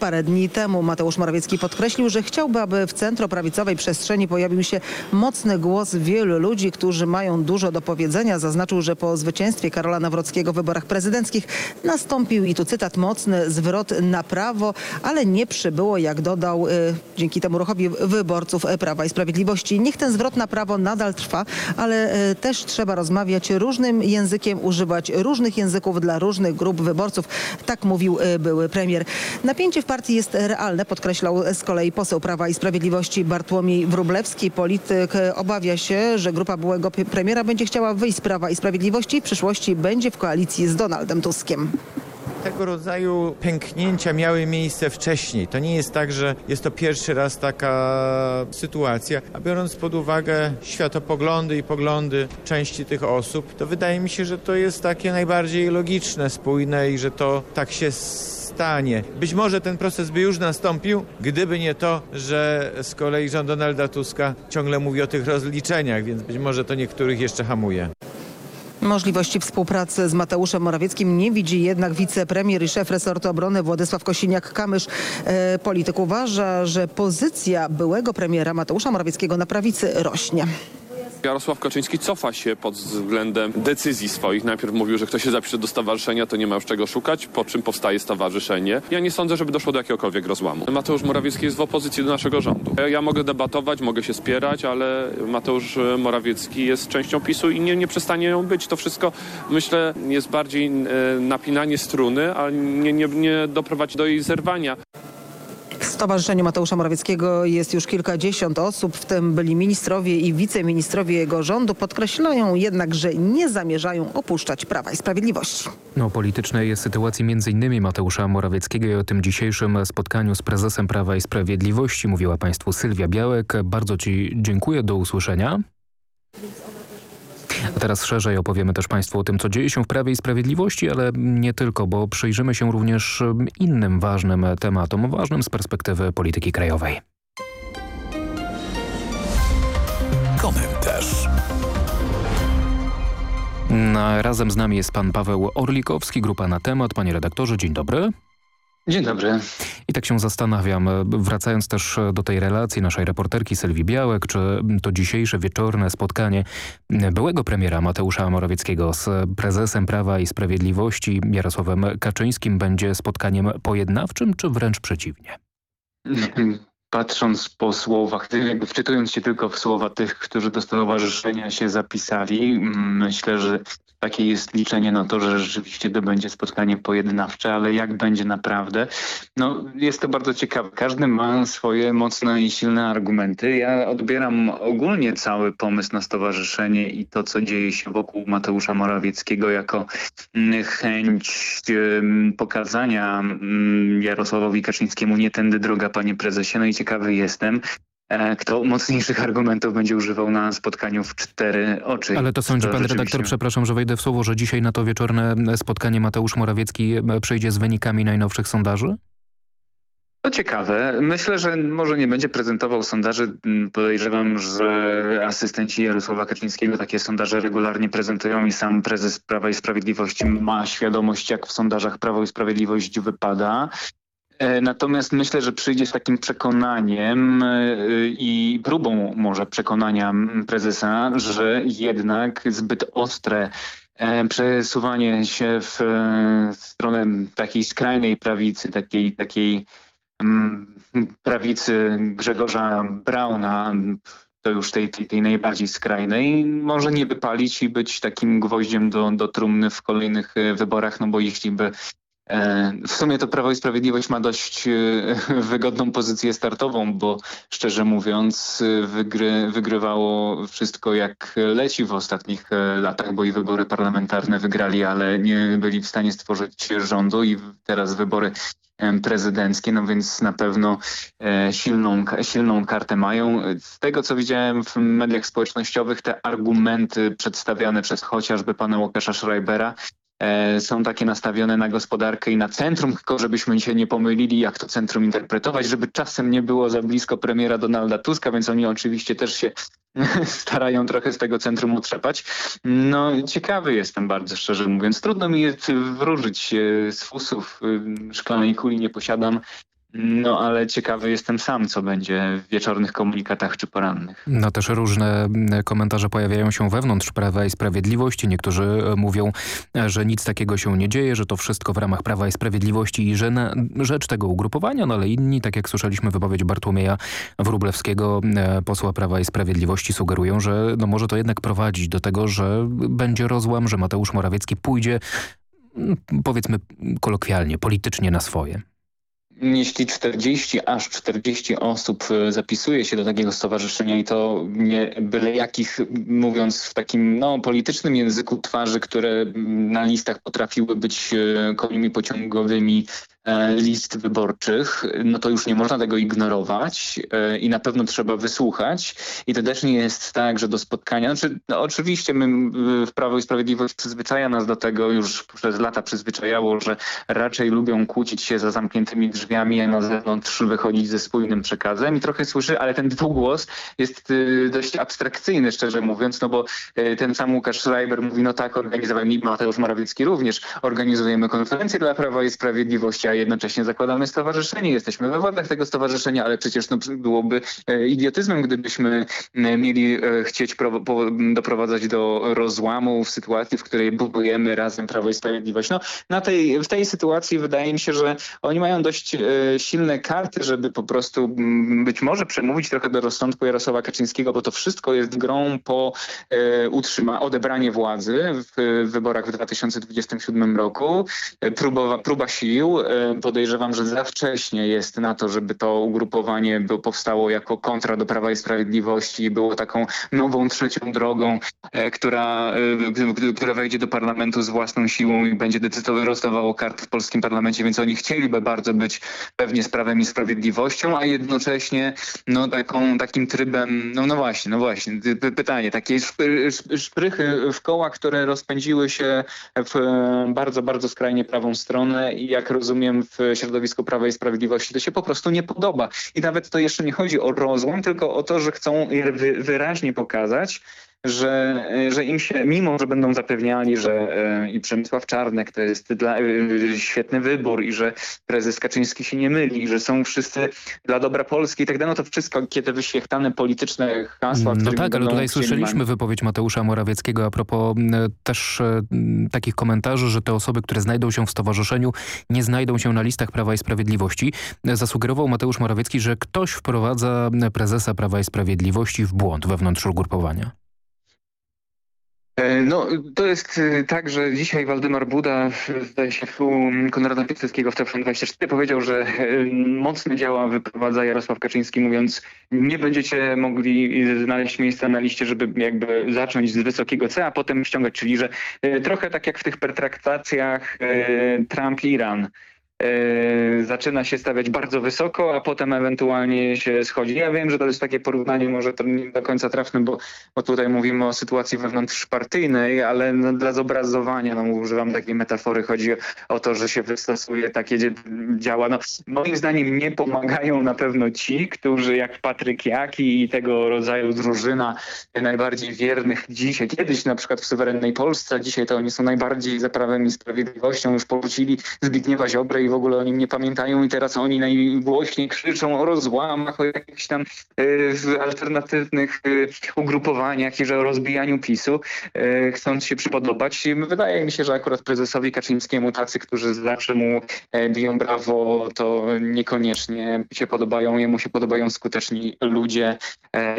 parę dni temu. Mateusz Morawiecki podkreślił, że chciałby, aby w centroprawicowej przestrzeni pojawił się mocny głos wielu ludzi, którzy mają dużo do powiedzenia. Zaznaczył, że po zwycięstwie Karola Nawrockiego w wyborach prezydenckich nastąpił, i tu cytat mocny, zwrot na prawo, ale nie przybyło, jak dodał, y, dzięki temu ruchowi wyborców Prawa i Sprawiedliwości. Niech ten zwrot na prawo nadal trwa, ale e, też trzeba rozmawiać różnym językiem, używać różnych języków dla różnych grup wyborców. Tak mówił e, były premier. Napięcie w partii jest realne, podkreślał z kolei poseł Prawa i Sprawiedliwości Bartłomiej Wróblewski. Polityk e, obawia się, że grupa byłego premiera będzie chciała wyjść z Prawa i Sprawiedliwości i w przyszłości będzie w koalicji z Donaldem Tuskiem. Tego rodzaju pęknięcia miały miejsce wcześniej. To nie jest tak, że jest to pierwszy raz taka sytuacja, a biorąc pod uwagę światopoglądy i poglądy części tych osób, to wydaje mi się, że to jest takie najbardziej logiczne, spójne i że to tak się stanie. Być może ten proces by już nastąpił, gdyby nie to, że z kolei rząd Donalda Tuska ciągle mówi o tych rozliczeniach, więc być może to niektórych jeszcze hamuje. Możliwości współpracy z Mateuszem Morawieckim nie widzi jednak wicepremier i szef resortu obrony Władysław Kosiniak-Kamysz. E, polityk uważa, że pozycja byłego premiera Mateusza Morawieckiego na prawicy rośnie. Jarosław Kaczyński cofa się pod względem decyzji swoich. Najpierw mówił, że kto się zapisze do stowarzyszenia, to nie ma już czego szukać, po czym powstaje stowarzyszenie. Ja nie sądzę, żeby doszło do jakiegokolwiek rozłamu. Mateusz Morawiecki jest w opozycji do naszego rządu. Ja mogę debatować, mogę się spierać, ale Mateusz Morawiecki jest częścią PiSu i nie, nie przestanie ją być. To wszystko, myślę, jest bardziej e, napinanie struny, a nie, nie, nie doprowadzi do jej zerwania. W Stowarzyszeniu Mateusza Morawieckiego jest już kilkadziesiąt osób, w tym byli ministrowie i wiceministrowie jego rządu. Podkreślają jednak, że nie zamierzają opuszczać Prawa i Sprawiedliwości. O politycznej sytuacji m.in. Mateusza Morawieckiego i o tym dzisiejszym spotkaniu z prezesem Prawa i Sprawiedliwości mówiła Państwu Sylwia Białek. Bardzo Ci dziękuję. Do usłyszenia. A teraz szerzej opowiemy też Państwu o tym, co dzieje się w Prawie i Sprawiedliwości, ale nie tylko, bo przyjrzymy się również innym ważnym tematom, ważnym z perspektywy polityki krajowej. Komentarz. Razem z nami jest pan Paweł Orlikowski, grupa na temat. Panie redaktorze, dzień dobry. Dzień dobry. I tak się zastanawiam, wracając też do tej relacji naszej reporterki Sylwii Białek, czy to dzisiejsze wieczorne spotkanie byłego premiera Mateusza Morawieckiego z prezesem Prawa i Sprawiedliwości Jarosławem Kaczyńskim będzie spotkaniem pojednawczym, czy wręcz przeciwnie? Patrząc po słowach, wczytując się tylko w słowa tych, którzy do stowarzyszenia się zapisali, myślę, że takie jest liczenie na to, że rzeczywiście to będzie spotkanie pojednawcze, ale jak będzie naprawdę? No jest to bardzo ciekawe. Każdy ma swoje mocne i silne argumenty. Ja odbieram ogólnie cały pomysł na stowarzyszenie i to, co dzieje się wokół Mateusza Morawieckiego jako mm, chęć pokazania mm, Jarosławowi Kaczyńskiemu nie tędy droga, panie prezesie. No i ciekawy jestem, kto mocniejszych argumentów będzie używał na spotkaniu w cztery oczy. Ale to sądzi pan redaktor, przepraszam, że wejdę w słowo, że dzisiaj na to wieczorne spotkanie Mateusz Morawiecki e, przyjdzie z wynikami najnowszych sondaży? To ciekawe. Myślę, że może nie będzie prezentował sondaży. Mm, podejrzewam, że asystenci Jarosława Kaczyńskiego takie sondaże regularnie prezentują i sam prezes Prawa i Sprawiedliwości ma świadomość, jak w sondażach Prawo i Sprawiedliwość wypada. E, natomiast myślę, że przyjdzie z takim przekonaniem e, i próbą może przekonania prezesa, że jednak zbyt ostre e, przesuwanie się w stronę takiej skrajnej prawicy, takiej, takiej prawicy Grzegorza Brauna to już tej, tej, tej najbardziej skrajnej, może nie wypalić i być takim gwoździem do, do trumny w kolejnych wyborach, no bo jeśli by w sumie to Prawo i Sprawiedliwość ma dość e, wygodną pozycję startową, bo szczerze mówiąc e, wygry, wygrywało wszystko jak leci w ostatnich latach, bo i wybory parlamentarne wygrali, ale nie byli w stanie stworzyć rządu i teraz wybory prezydenckie, no więc na pewno silną, silną kartę mają. Z tego co widziałem w mediach społecznościowych te argumenty przedstawiane przez chociażby pana Łukasza Schreibera E, są takie nastawione na gospodarkę i na centrum, tylko żebyśmy się nie pomylili, jak to centrum interpretować, żeby czasem nie było za blisko premiera Donalda Tuska, więc oni oczywiście też się starają trochę z tego centrum utrzepać. No ciekawy jestem bardzo szczerze mówiąc. Trudno mi jest wróżyć z fusów. Szklanej kuli nie posiadam. No ale ciekawy jestem sam, co będzie w wieczornych komunikatach czy porannych. No też różne komentarze pojawiają się wewnątrz Prawa i Sprawiedliwości. Niektórzy e, mówią, że nic takiego się nie dzieje, że to wszystko w ramach Prawa i Sprawiedliwości i że na rzecz tego ugrupowania, no ale inni, tak jak słyszeliśmy wypowiedź Bartłomieja Wróblewskiego, e, posła Prawa i Sprawiedliwości, sugerują, że no może to jednak prowadzić do tego, że będzie rozłam, że Mateusz Morawiecki pójdzie powiedzmy kolokwialnie, politycznie na swoje. Jeśli 40 aż 40 osób e, zapisuje się do takiego stowarzyszenia i to nie byle jakich, mówiąc w takim no, politycznym języku twarzy, które na listach potrafiły być e, koniami pociągowymi list wyborczych, no to już nie można tego ignorować e, i na pewno trzeba wysłuchać. I to też nie jest tak, że do spotkania, znaczy no oczywiście my w Prawo i Sprawiedliwość przyzwyczaja nas do tego, już przez lata przyzwyczajało, że raczej lubią kłócić się za zamkniętymi drzwiami, a na zewnątrz wychodzić ze spójnym przekazem. I trochę słyszy, ale ten dwugłos jest y, dość abstrakcyjny, szczerze mówiąc, no bo y, ten sam Łukasz Schreiber mówi, no tak, organizowałem, Mateusz Morawiecki również, organizujemy konferencję dla Prawa i Sprawiedliwości, jednocześnie zakładamy stowarzyszenie, jesteśmy we władach tego stowarzyszenia, ale przecież no, byłoby e, idiotyzmem, gdybyśmy e, mieli e, chcieć doprowadzać do rozłamu w sytuacji, w której budujemy razem Prawo i Sprawiedliwość. No, na tej, w tej sytuacji wydaje mi się, że oni mają dość silne karty, żeby po prostu być może przemówić trochę do rozsądku Jarosława Kaczyńskiego, bo to wszystko jest grą po utrzyma odebranie władzy w wyborach w 2027 roku, próba, próba sił, podejrzewam, że za wcześnie jest na to, żeby to ugrupowanie było, powstało jako kontra do Prawa i Sprawiedliwości i było taką nową trzecią drogą, e, która, e, która wejdzie do parlamentu z własną siłą i będzie decydowało, rozdawało karty w polskim parlamencie, więc oni chcieliby bardzo być pewnie z Prawem i Sprawiedliwością, a jednocześnie no, taką, takim trybem, no, no właśnie, no właśnie, pytanie, takie szprychy w koła, które rozpędziły się w e, bardzo, bardzo skrajnie prawą stronę i jak rozumiem w środowisku Prawa i Sprawiedliwości. To się po prostu nie podoba. I nawet to jeszcze nie chodzi o rozłam, tylko o to, że chcą wyraźnie pokazać, że, że im się, mimo że będą zapewniali, że e, i Przemysław Czarnek to jest dla, e, świetny wybór i że prezes Kaczyński się nie myli, że są wszyscy dla dobra Polski i tak dalej, no to wszystko, kiedy wyświechtane polityczne hasła. No tak, ale tutaj słyszeliśmy wypowiedź Mateusza Morawieckiego a propos też e, takich komentarzy, że te osoby, które znajdą się w stowarzyszeniu nie znajdą się na listach Prawa i Sprawiedliwości. Zasugerował Mateusz Morawiecki, że ktoś wprowadza prezesa Prawa i Sprawiedliwości w błąd wewnątrz ugrupowania. E, no, to jest e, tak, że dzisiaj Waldemar Buda, zdaje się, u Konrada Piłsudskiego w TVN24 powiedział, że e, mocne działa wyprowadza Jarosław Kaczyński, mówiąc nie będziecie mogli znaleźć miejsca na liście, żeby jakby zacząć z wysokiego C, a potem ściągać, czyli że trochę tak jak w tych pertraktacjach Trump-Iran. E, zaczyna się stawiać bardzo wysoko, a potem ewentualnie się schodzi. Ja wiem, że to jest takie porównanie może to nie do końca trafne, bo, bo tutaj mówimy o sytuacji wewnątrzpartyjnej, ale no, dla zobrazowania, no, używam takiej metafory, chodzi o to, że się wystosuje takie działa. No, moim zdaniem nie pomagają na pewno ci, którzy jak Patryk Jaki i tego rodzaju drużyna najbardziej wiernych dzisiaj, kiedyś na przykład w suwerennej Polsce, dzisiaj to oni są najbardziej za prawem i sprawiedliwością, już porzucili Zbigniewa Ziobrę i w ogóle o nim nie pamiętają i teraz oni najgłośniej krzyczą o rozłamach, o jakichś tam y, alternatywnych y, ugrupowaniach i że o rozbijaniu PiSu, y, chcąc się przypodobać. Wydaje mi się, że akurat prezesowi Kaczyńskiemu tacy, którzy zawsze mu biją brawo, to niekoniecznie się podobają. Jemu się podobają skuteczni ludzie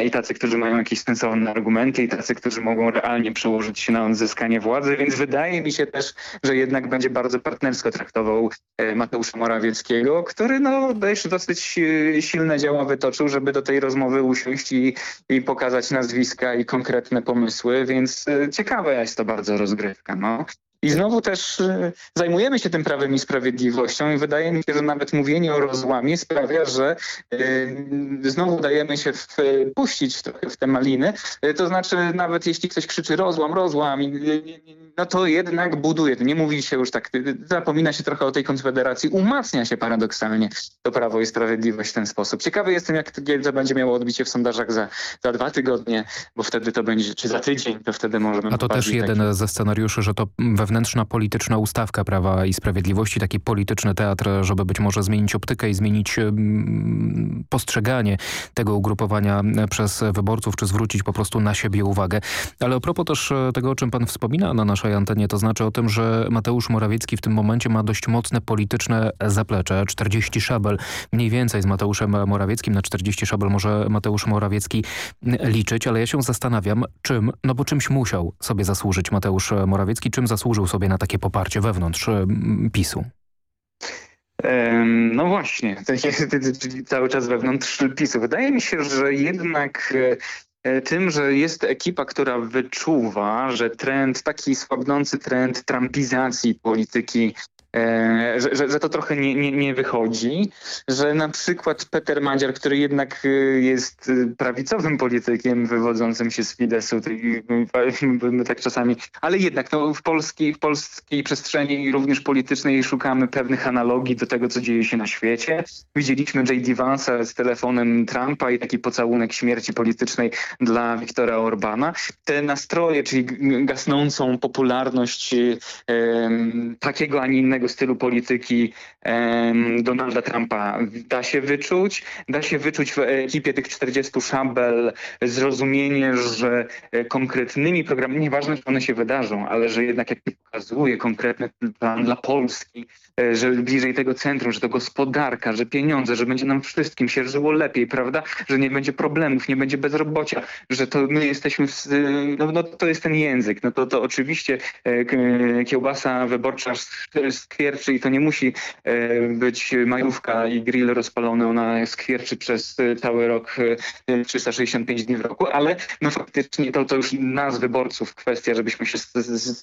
i tacy, którzy mają jakieś sensowne argumenty i tacy, którzy mogą realnie przełożyć się na odzyskanie władzy, więc wydaje mi się też, że jednak będzie bardzo partnersko traktował Mateusza Morawieckiego, który no też dosyć e, silne działa wytoczył, żeby do tej rozmowy usiąść i, i pokazać nazwiska i konkretne pomysły, więc e, ciekawa jest to bardzo rozgrywka. No. I znowu też y, zajmujemy się tym prawem i sprawiedliwością i wydaje mi się, że nawet mówienie o rozłamie sprawia, że y, znowu dajemy się wpuścić trochę w te maliny. To znaczy nawet jeśli ktoś krzyczy rozłam, rozłam, no to jednak buduje. Nie mówi się już tak, zapomina się trochę o tej konfederacji, umacnia się paradoksalnie to prawo i sprawiedliwość w ten sposób. Ciekawy jestem, jak to będzie miało odbicie w sondażach za, za dwa tygodnie, bo wtedy to będzie, czy za tydzień, to wtedy możemy... A to też jeden taki... ze scenariuszy, że to wewnętrzna polityczna ustawka Prawa i Sprawiedliwości, taki polityczny teatr, żeby być może zmienić optykę i zmienić postrzeganie tego ugrupowania przez wyborców, czy zwrócić po prostu na siebie uwagę. Ale a propos też e, tego, o czym pan wspomina na naszej antenie, to znaczy o tym, że Mateusz Morawiecki w tym momencie ma dość mocne polityczne zaplecze, 40 szabel mniej więcej z Mateuszem Morawieckim, na 40 szabel może Mateusz Morawiecki liczyć, ale ja się zastanawiam, czym, no bo czymś musiał sobie zasłużyć Mateusz Morawiecki, czym zasłużył sobie na takie poparcie wewnątrz PiSu? No właśnie, cały czas wewnątrz PiSu. Wydaje mi się, że jednak e, tym, że jest ekipa, która wyczuwa, że trend, taki słabnący trend trumpizacji polityki E, że, że, że, to trochę nie, nie, nie, wychodzi, że na przykład Peter Madziar, który jednak y, jest y, prawicowym politykiem wywodzącym się z Fidesu, tak czasami, ale jednak no, w, polskiej, w polskiej przestrzeni również politycznej szukamy pewnych analogii do tego, co dzieje się na świecie. Widzieliśmy J.D. Vance'a z telefonem Trumpa i taki pocałunek śmierci politycznej dla Viktora Orbana. Te nastroje, czyli gasnącą popularność um, takiego, a nie innego stylu polityki Donalda Trumpa da się wyczuć. Da się wyczuć w ekipie tych 40 szabel zrozumienie, że e, konkretnymi programami, nieważne, czy one się wydarzą, ale że jednak jak pokazuje konkretny plan dla Polski, że bliżej tego centrum, że to gospodarka, że pieniądze, że będzie nam wszystkim się żyło lepiej, prawda? Że nie będzie problemów, nie będzie bezrobocia, że to my jesteśmy, w, no, no to jest ten język. No to, to oczywiście e, kiełbasa wyborcza skwierczy i to nie musi e, być majówka i grill rozpalony, ona skwierczy przez e, cały rok 365 e, dni w roku, ale no faktycznie to, to już nas wyborców kwestia, żebyśmy się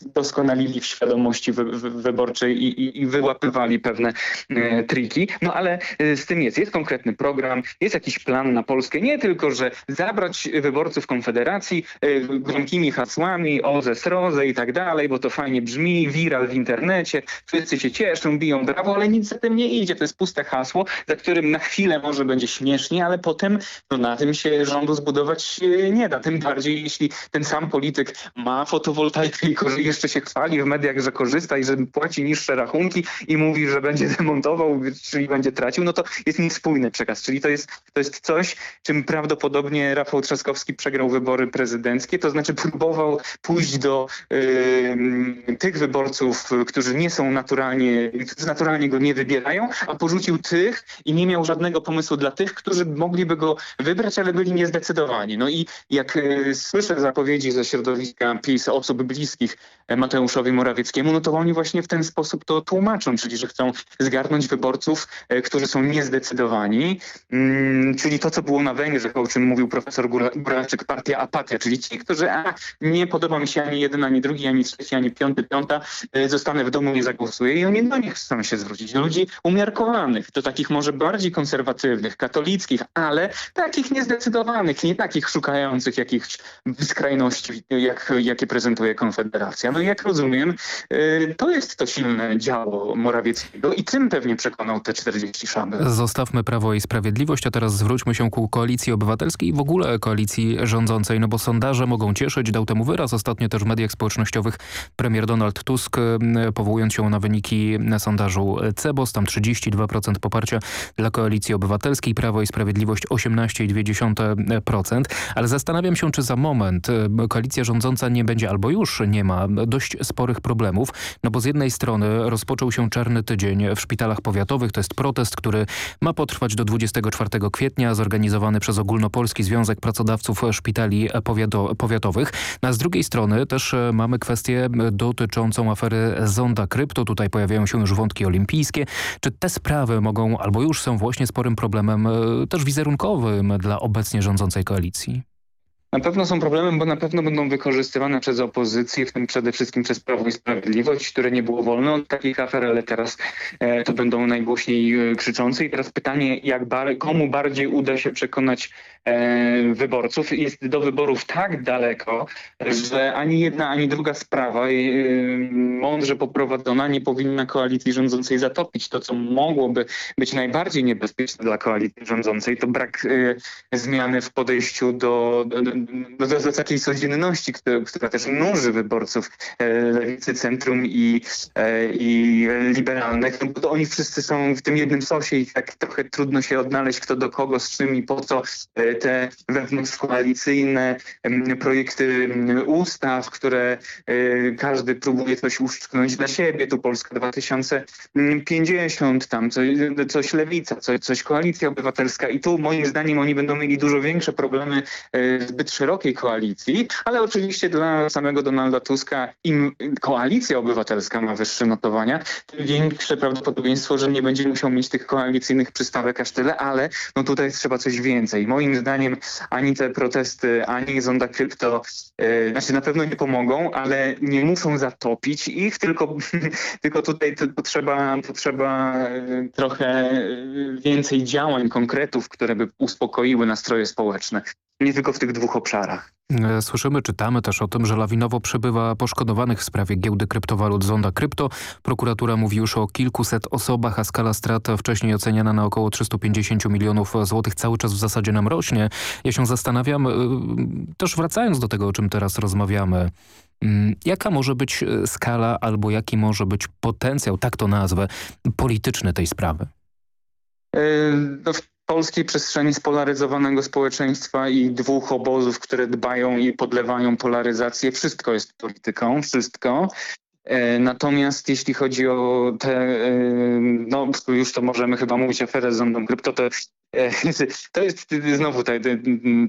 doskonalili w świadomości wy, wy, wyborczej i, i, i, wyłapywali pewne e, triki. No ale z tym jest. Jest konkretny program, jest jakiś plan na Polskę. Nie tylko, że zabrać wyborców Konfederacji e, gromkimi hasłami OZE, SROZE i tak dalej, bo to fajnie brzmi, viral w internecie, wszyscy się cieszą, biją brawo, ale nic za tym nie idzie. To jest puste hasło, za którym na chwilę może będzie śmiesznie, ale potem no, na tym się rządu zbudować nie da. Tym bardziej, jeśli ten sam polityk ma fotowoltaikę i jeszcze się chwali w mediach, że korzysta i że płaci niższe rachunki i mówi, że będzie demontował, czyli będzie tracił, no to jest niespójny przekaz. Czyli to jest, to jest coś, czym prawdopodobnie Rafał Trzaskowski przegrał wybory prezydenckie, to znaczy próbował pójść do yy, tych wyborców, którzy nie są naturalnie, którzy naturalnie go nie wybierają, a porzucił tych i nie miał żadnego pomysłu dla tych, którzy mogliby go wybrać, ale byli niezdecydowani. No i jak e, słyszę zapowiedzi ze środowiska PiS osób bliskich Mateuszowi Morawieckiemu, no to oni właśnie w ten sposób to tłumaczą, czyli że chcą zgarnąć wyborców, e, którzy są niezdecydowani, mm, czyli to, co było na Węgrzech, o czym mówił profesor Góralczyk, partia apatia, czyli ci, którzy a, nie podoba mi się ani jeden, ani drugi, ani trzeci, ani piąty, piąta, zostanę w domu, nie zagłosuję i oni do nich chcą się zwrócić. Ludzi umiarkowanych, do takich może bardziej konserwatywnych, katolickich, ale takich niezdecydowanych, nie takich szukających jakichś skrajności, jak, jakie prezentuje Konfederacja. No jak rozumiem, zdaniem to jest to silne działo Morawieckiego i tym pewnie przekonał te 40 szabel. Zostawmy Prawo i Sprawiedliwość, a teraz zwróćmy się ku Koalicji Obywatelskiej i w ogóle koalicji rządzącej, no bo sondaże mogą cieszyć, dał temu wyraz ostatnio też w mediach społecznościowych premier Donald Tusk, powołując się na wyniki sondażu CEBOS, tam 32% poparcia dla Koalicji Obywatelskiej, Prawo i Sprawiedliwość 18,2%, ale zastanawiam się, czy za moment koalicja rządząca nie będzie albo już nie ma dość sporych problemów, no bo z jednej strony rozpoczął się czarny tydzień w szpitalach powiatowych, to jest protest, który ma potrwać do 24 kwietnia, zorganizowany przez Ogólnopolski Związek Pracodawców Szpitali Powiatowych. A z drugiej strony też e, mamy kwestię dotyczącą afery Zonda Krypto. Tutaj pojawiają się już wątki olimpijskie. Czy te sprawy mogą albo już są właśnie sporym problemem e, też wizerunkowym dla obecnie rządzącej koalicji? Na pewno są problemem, bo na pewno będą wykorzystywane przez opozycję, w tym przede wszystkim przez Prawo i Sprawiedliwość, które nie było wolne od takich afer, ale teraz e, to będą najgłośniej e, krzyczący. I teraz pytanie, jak bar komu bardziej uda się przekonać e, wyborców. Jest do wyborów tak daleko, że ani jedna, ani druga sprawa e, mądrze poprowadzona nie powinna koalicji rządzącej zatopić. To, co mogłoby być najbardziej niebezpieczne dla koalicji rządzącej, to brak e, zmiany w podejściu do, do, do, do, takiej codzienności, która, która też nuży wyborców e, lewicy, centrum i, e, i liberalnych. No, bo oni wszyscy są w tym jednym sosie i tak trochę trudno się odnaleźć, kto do kogo, z czym i po co e, te wewnątrzkoalicyjne projekty ustaw, które każdy próbuje coś uszczknąć dla siebie. Tu Polska 2050, tam coś, coś Lewica, coś, coś Koalicja Obywatelska i tu moim zdaniem oni będą mieli dużo większe problemy zbyt szerokiej koalicji, ale oczywiście dla samego Donalda Tuska im koalicja obywatelska ma wyższe notowania, tym większe prawdopodobieństwo, że nie będzie musiał mieć tych koalicyjnych przystawek aż tyle, ale no tutaj trzeba coś więcej. Moim zdaniem ani te protesty, ani zonda krypto, yy, znaczy na pewno nie pomogą, ale nie muszą zatopić ich, tylko, tylko tutaj potrzeba, potrzeba e, trochę e, więcej działań, konkretów, które by uspokoiły nastroje społeczne nie tylko w tych dwóch obszarach. E, słyszymy, czytamy też o tym, że lawinowo przybywa poszkodowanych w sprawie giełdy kryptowalut Zonda Krypto. Prokuratura mówi już o kilkuset osobach, a skala strat wcześniej oceniana na około 350 milionów złotych cały czas w zasadzie nam rośnie. Ja się zastanawiam, e, też wracając do tego, o czym teraz rozmawiamy, mm, Jaka może być e, skala albo jaki może być potencjał, tak to nazwę, polityczny tej sprawy? No polskiej przestrzeni spolaryzowanego społeczeństwa i dwóch obozów, które dbają i podlewają polaryzację. Wszystko jest polityką, wszystko. E, natomiast jeśli chodzi o te, e, no już to możemy chyba mówić aferę z zondą krypto, to E, to jest znowu ta,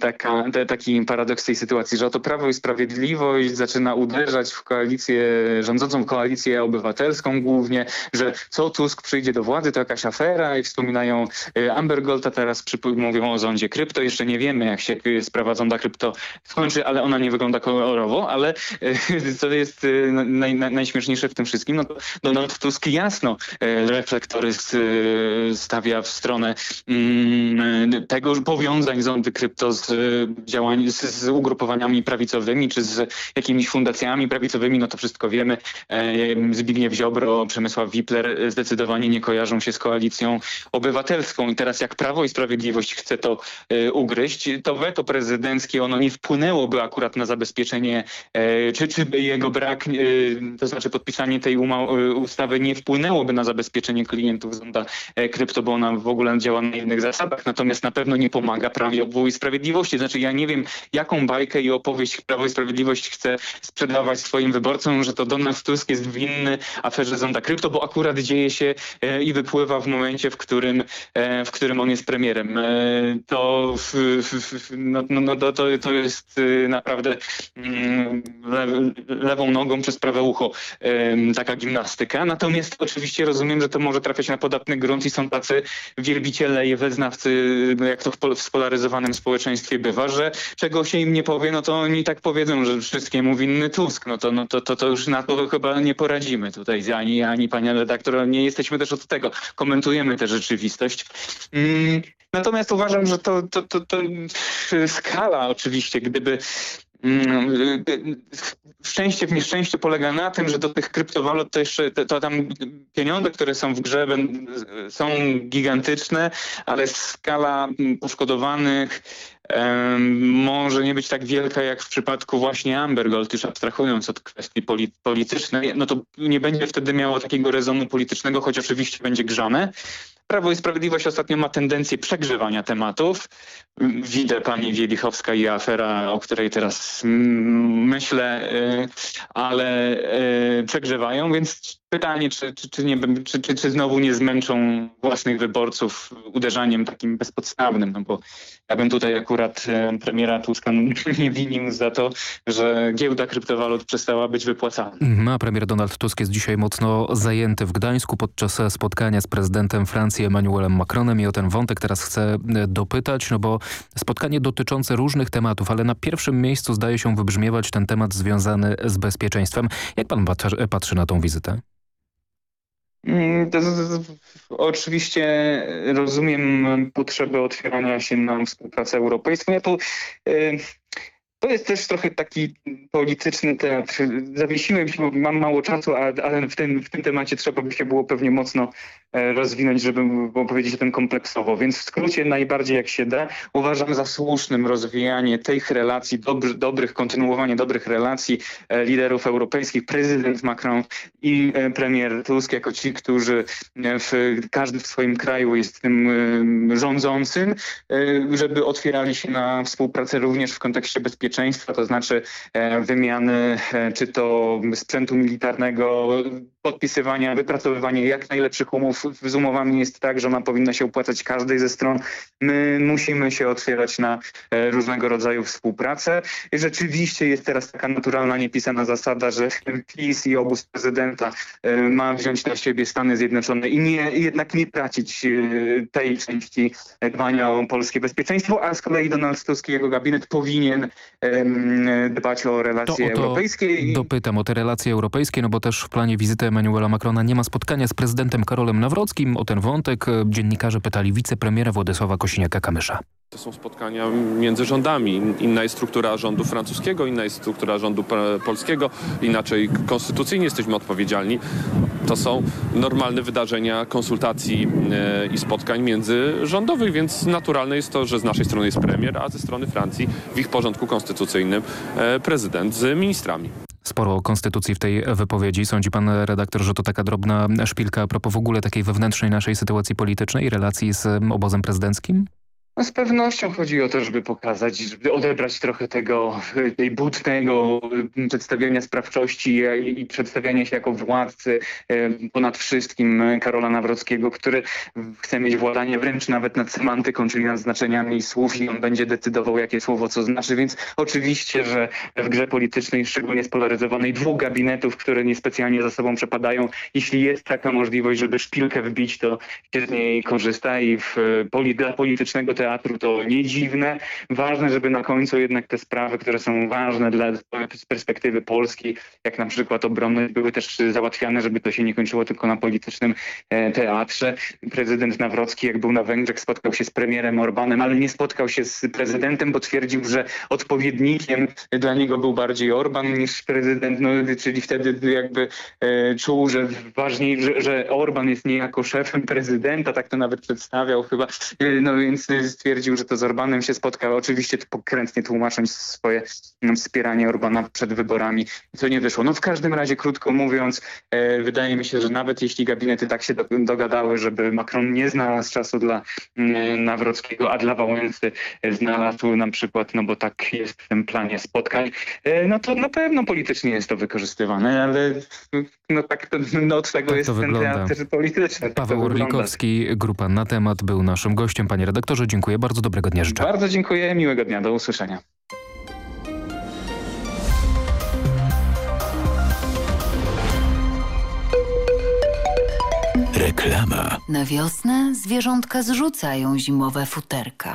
taka, taki paradoks tej sytuacji, że oto Prawo i Sprawiedliwość zaczyna uderzać w koalicję, rządzącą koalicję obywatelską głównie, że co Tusk przyjdzie do władzy, to jakaś afera i wspominają e, Amber Gold, a teraz mówią o zondzie krypto. Jeszcze nie wiemy, jak się sprawa zonda krypto skończy, ale ona nie wygląda kolorowo, ale co jest naj, naj, najśmieszniejsze w tym wszystkim, no to Donald Tusk jasno reflektory stawia w stronę Mm, tego powiązań zondy krypto z e, działań, z, z, ugrupowaniami prawicowymi czy z jakimiś fundacjami prawicowymi, no to wszystko wiemy. E, Zbigniew Ziobro, Przemysław Wipler zdecydowanie nie kojarzą się z koalicją obywatelską i teraz jak Prawo i Sprawiedliwość chce to e, ugryźć, to weto prezydenckie ono nie wpłynęłoby akurat na zabezpieczenie, czy, czy jego brak, to znaczy podpisanie tej ustawy nie wpłynęłoby na zabezpieczenie klientów zonda krypto, bo ona w ogóle działa na innych zasadach zasadach, natomiast na pewno nie pomaga Prawu i Sprawiedliwości. Znaczy ja nie wiem, jaką bajkę i opowieść Prawo i Sprawiedliwość chce sprzedawać swoim wyborcom, że to Donald Tusk jest winny aferze Zonda Krypto, bo akurat dzieje się e, i wypływa w momencie, w którym, e, w którym on jest premierem. E, to, no, no, no, to, to jest naprawdę mm, lewą nogą przez prawe ucho taka gimnastyka. Natomiast oczywiście rozumiem, że to może trafiać na podatny grunt i są tacy wielbiciele i wyznawcy no jak to w, spolaryzowanym społeczeństwie bywa, że czego się im nie powie, no to oni tak powiedzą, że wszystkiemu winny Tusk. No to, no to, to, to już na to chyba nie poradzimy tutaj, ani, ani panie redaktor, nie jesteśmy też od tego. Komentujemy tę rzeczywistość. Mm, natomiast uważam, że to, to, to, to skala oczywiście, gdyby szczęście w nieszczęściu polega na tym, że do tych kryptowalut to jeszcze to, tam pieniądze, które są w grze są gigantyczne, ale skala poszkodowanych może nie być tak wielka jak w przypadku właśnie Amber Gold, już abstrahując od kwestii politycznej, no to nie będzie wtedy miało takiego rezonu politycznego, choć oczywiście będzie grzane. Prawo i Sprawiedliwość ostatnio ma tendencję przegrzewania tematów. Widzę pani Wielichowska i afera, o której teraz myślę, y, ale y, przegrzewają, więc pytanie, czy, czy, czy, nie, czy, czy, czy znowu nie zmęczą własnych wyborców uderzaniem takim bezpodstawnym, no bo ja bym tutaj akurat e, premiera Tuska nie winił za to, że giełda kryptowalut przestała być wypłacana. Mhm, a premier Donald Tusk jest dzisiaj mocno zajęty w Gdańsku podczas spotkania z prezydentem Francji Emmanuelem Macronem i o ten wątek teraz chcę e, dopytać, no bo spotkanie dotyczące różnych tematów, ale na pierwszym miejscu zdaje się wybrzmiewać ten temat związany z bezpieczeństwem. Jak pan patrzy na tą wizytę? Mm, oczywiście rozumiem potrzebę otwierania się na współpracę europejską. Ja tu y, to jest też trochę taki polityczny teatr. Zawiesiłem się, bo mam mało czasu, ale w tym, w tym temacie trzeba by się było pewnie mocno e, rozwinąć, żeby opowiedzieć o tym kompleksowo. Więc w skrócie najbardziej jak się da, uważam za słusznym rozwijanie tych relacji, dobry, dobrych, kontynuowanie dobrych relacji e, liderów europejskich, prezydent Macron i e, premier Tusk jako ci, którzy w, każdy w swoim kraju jest tym rządzącym, żeby otwierali się na współpracę również w kontekście bezpieczeństwa bezpieczeństwa, to znaczy e, wymiany e, czy to sprzętu militarnego, podpisywania, wypracowywania jak najlepszych umów. Z umowami jest tak, że ona powinna się opłacać każdej ze stron. My musimy się otwierać na e, różnego rodzaju współpracę. Rzeczywiście jest teraz taka naturalna, niepisana zasada, że PiS i obóz prezydenta ma wziąć na siebie Stany Zjednoczone i nie, jednak nie tracić tej części dbania o polskie bezpieczeństwo, a z kolei Donald Tusk i jego gabinet powinien dbać o relacje to, europejskie. I... Dopytam o te relacje europejskie, no bo też w planie wizyty Emmanuela Macrona nie ma spotkania z prezydentem Karolem Nawrockim. O ten wątek e, dziennikarze pytali wicepremiera Władysława Kosiniaka-Kamysza. To są spotkania między rządami. Inna jest struktura rządu francuskiego, inna jest struktura rządu polskiego, inaczej konstytucyjnie jesteśmy odpowiedzialni. To są normalne wydarzenia konsultacji e, i spotkań międzyrządowych, więc naturalne jest to, że z naszej strony jest premier, a ze strony Francji w ich porządku konstytucyjnym e, prezydent z ministrami. Sporo o konstytucji w tej wypowiedzi. Sądzi pan redaktor, że to taka drobna szpilka a propos w ogóle takiej wewnętrznej naszej sytuacji politycznej, relacji z obozem prezydenckim? No z pewnością chodzi o to, żeby pokazać, żeby odebrać trochę tego tej butnego przedstawiania sprawczości i przedstawiania się jako władcy ponad wszystkim Karola Nawrockiego, który chce mieć władanie wręcz nawet nad semantyką, czyli nad znaczeniami słów i on będzie decydował, jakie słowo co znaczy, więc oczywiście, że w grze politycznej, szczególnie spolaryzowanej dwóch gabinetów, które niespecjalnie za sobą przepadają, jeśli jest taka możliwość, żeby szpilkę wbić, to się z niej korzysta i w, dla politycznego teatru to nie dziwne. Ważne, żeby na końcu jednak te sprawy, które są ważne dla, z perspektywy Polski, jak na przykład obronność, były też załatwiane, żeby to się nie kończyło tylko na politycznym e, teatrze. Prezydent Nawrocki, jak był na Węgrzech, spotkał się z premierem Orbanem, ale nie spotkał się z prezydentem, bo twierdził, że odpowiednikiem dla niego był bardziej Orban niż prezydent, no, czyli wtedy jakby e, czuł, że ważniej, że, że Orban jest niejako szefem prezydenta, tak to nawet przedstawiał chyba, e, no więc stwierdził, że to z Orbanem się spotkał. Oczywiście pokrętnie tłumacząc swoje no, wspieranie Orbana przed wyborami, co nie wyszło. No w każdym razie, krótko mówiąc, e, wydaje mi się, że nawet jeśli gabinety tak się do, dogadały, żeby Macron nie znalazł czasu dla e, Nawrockiego, a dla Wałęsy znalazł na przykład, no bo tak jest w tym planie spotkań, e, no to na pewno politycznie jest to wykorzystywane, ale no tak to, no od tego tak jest ten teatr polityczny. Tak Paweł Orlikowski, Grupa Na Temat był naszym gościem. Panie redaktorze, dziękuję bardzo. Dobrego dnia życzę. Bardzo dziękuję. Miłego dnia. Do usłyszenia. Reklama. Na wiosnę zwierzątka zrzucają zimowe futerka.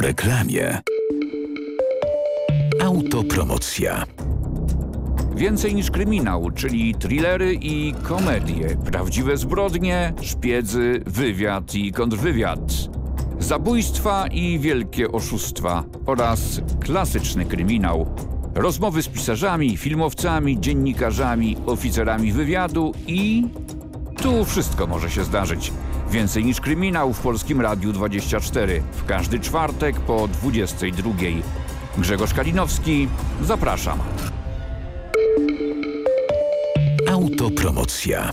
Reklamie. Autopromocja. Więcej niż kryminał, czyli thrillery i komedie, prawdziwe zbrodnie, szpiedzy, wywiad i kontrwywiad. Zabójstwa i wielkie oszustwa oraz klasyczny kryminał. Rozmowy z pisarzami, filmowcami, dziennikarzami, oficerami wywiadu i... Tu wszystko może się zdarzyć. Więcej niż kryminał w Polskim Radiu 24. W każdy czwartek po 22. Grzegorz Kalinowski, zapraszam. Autopromocja.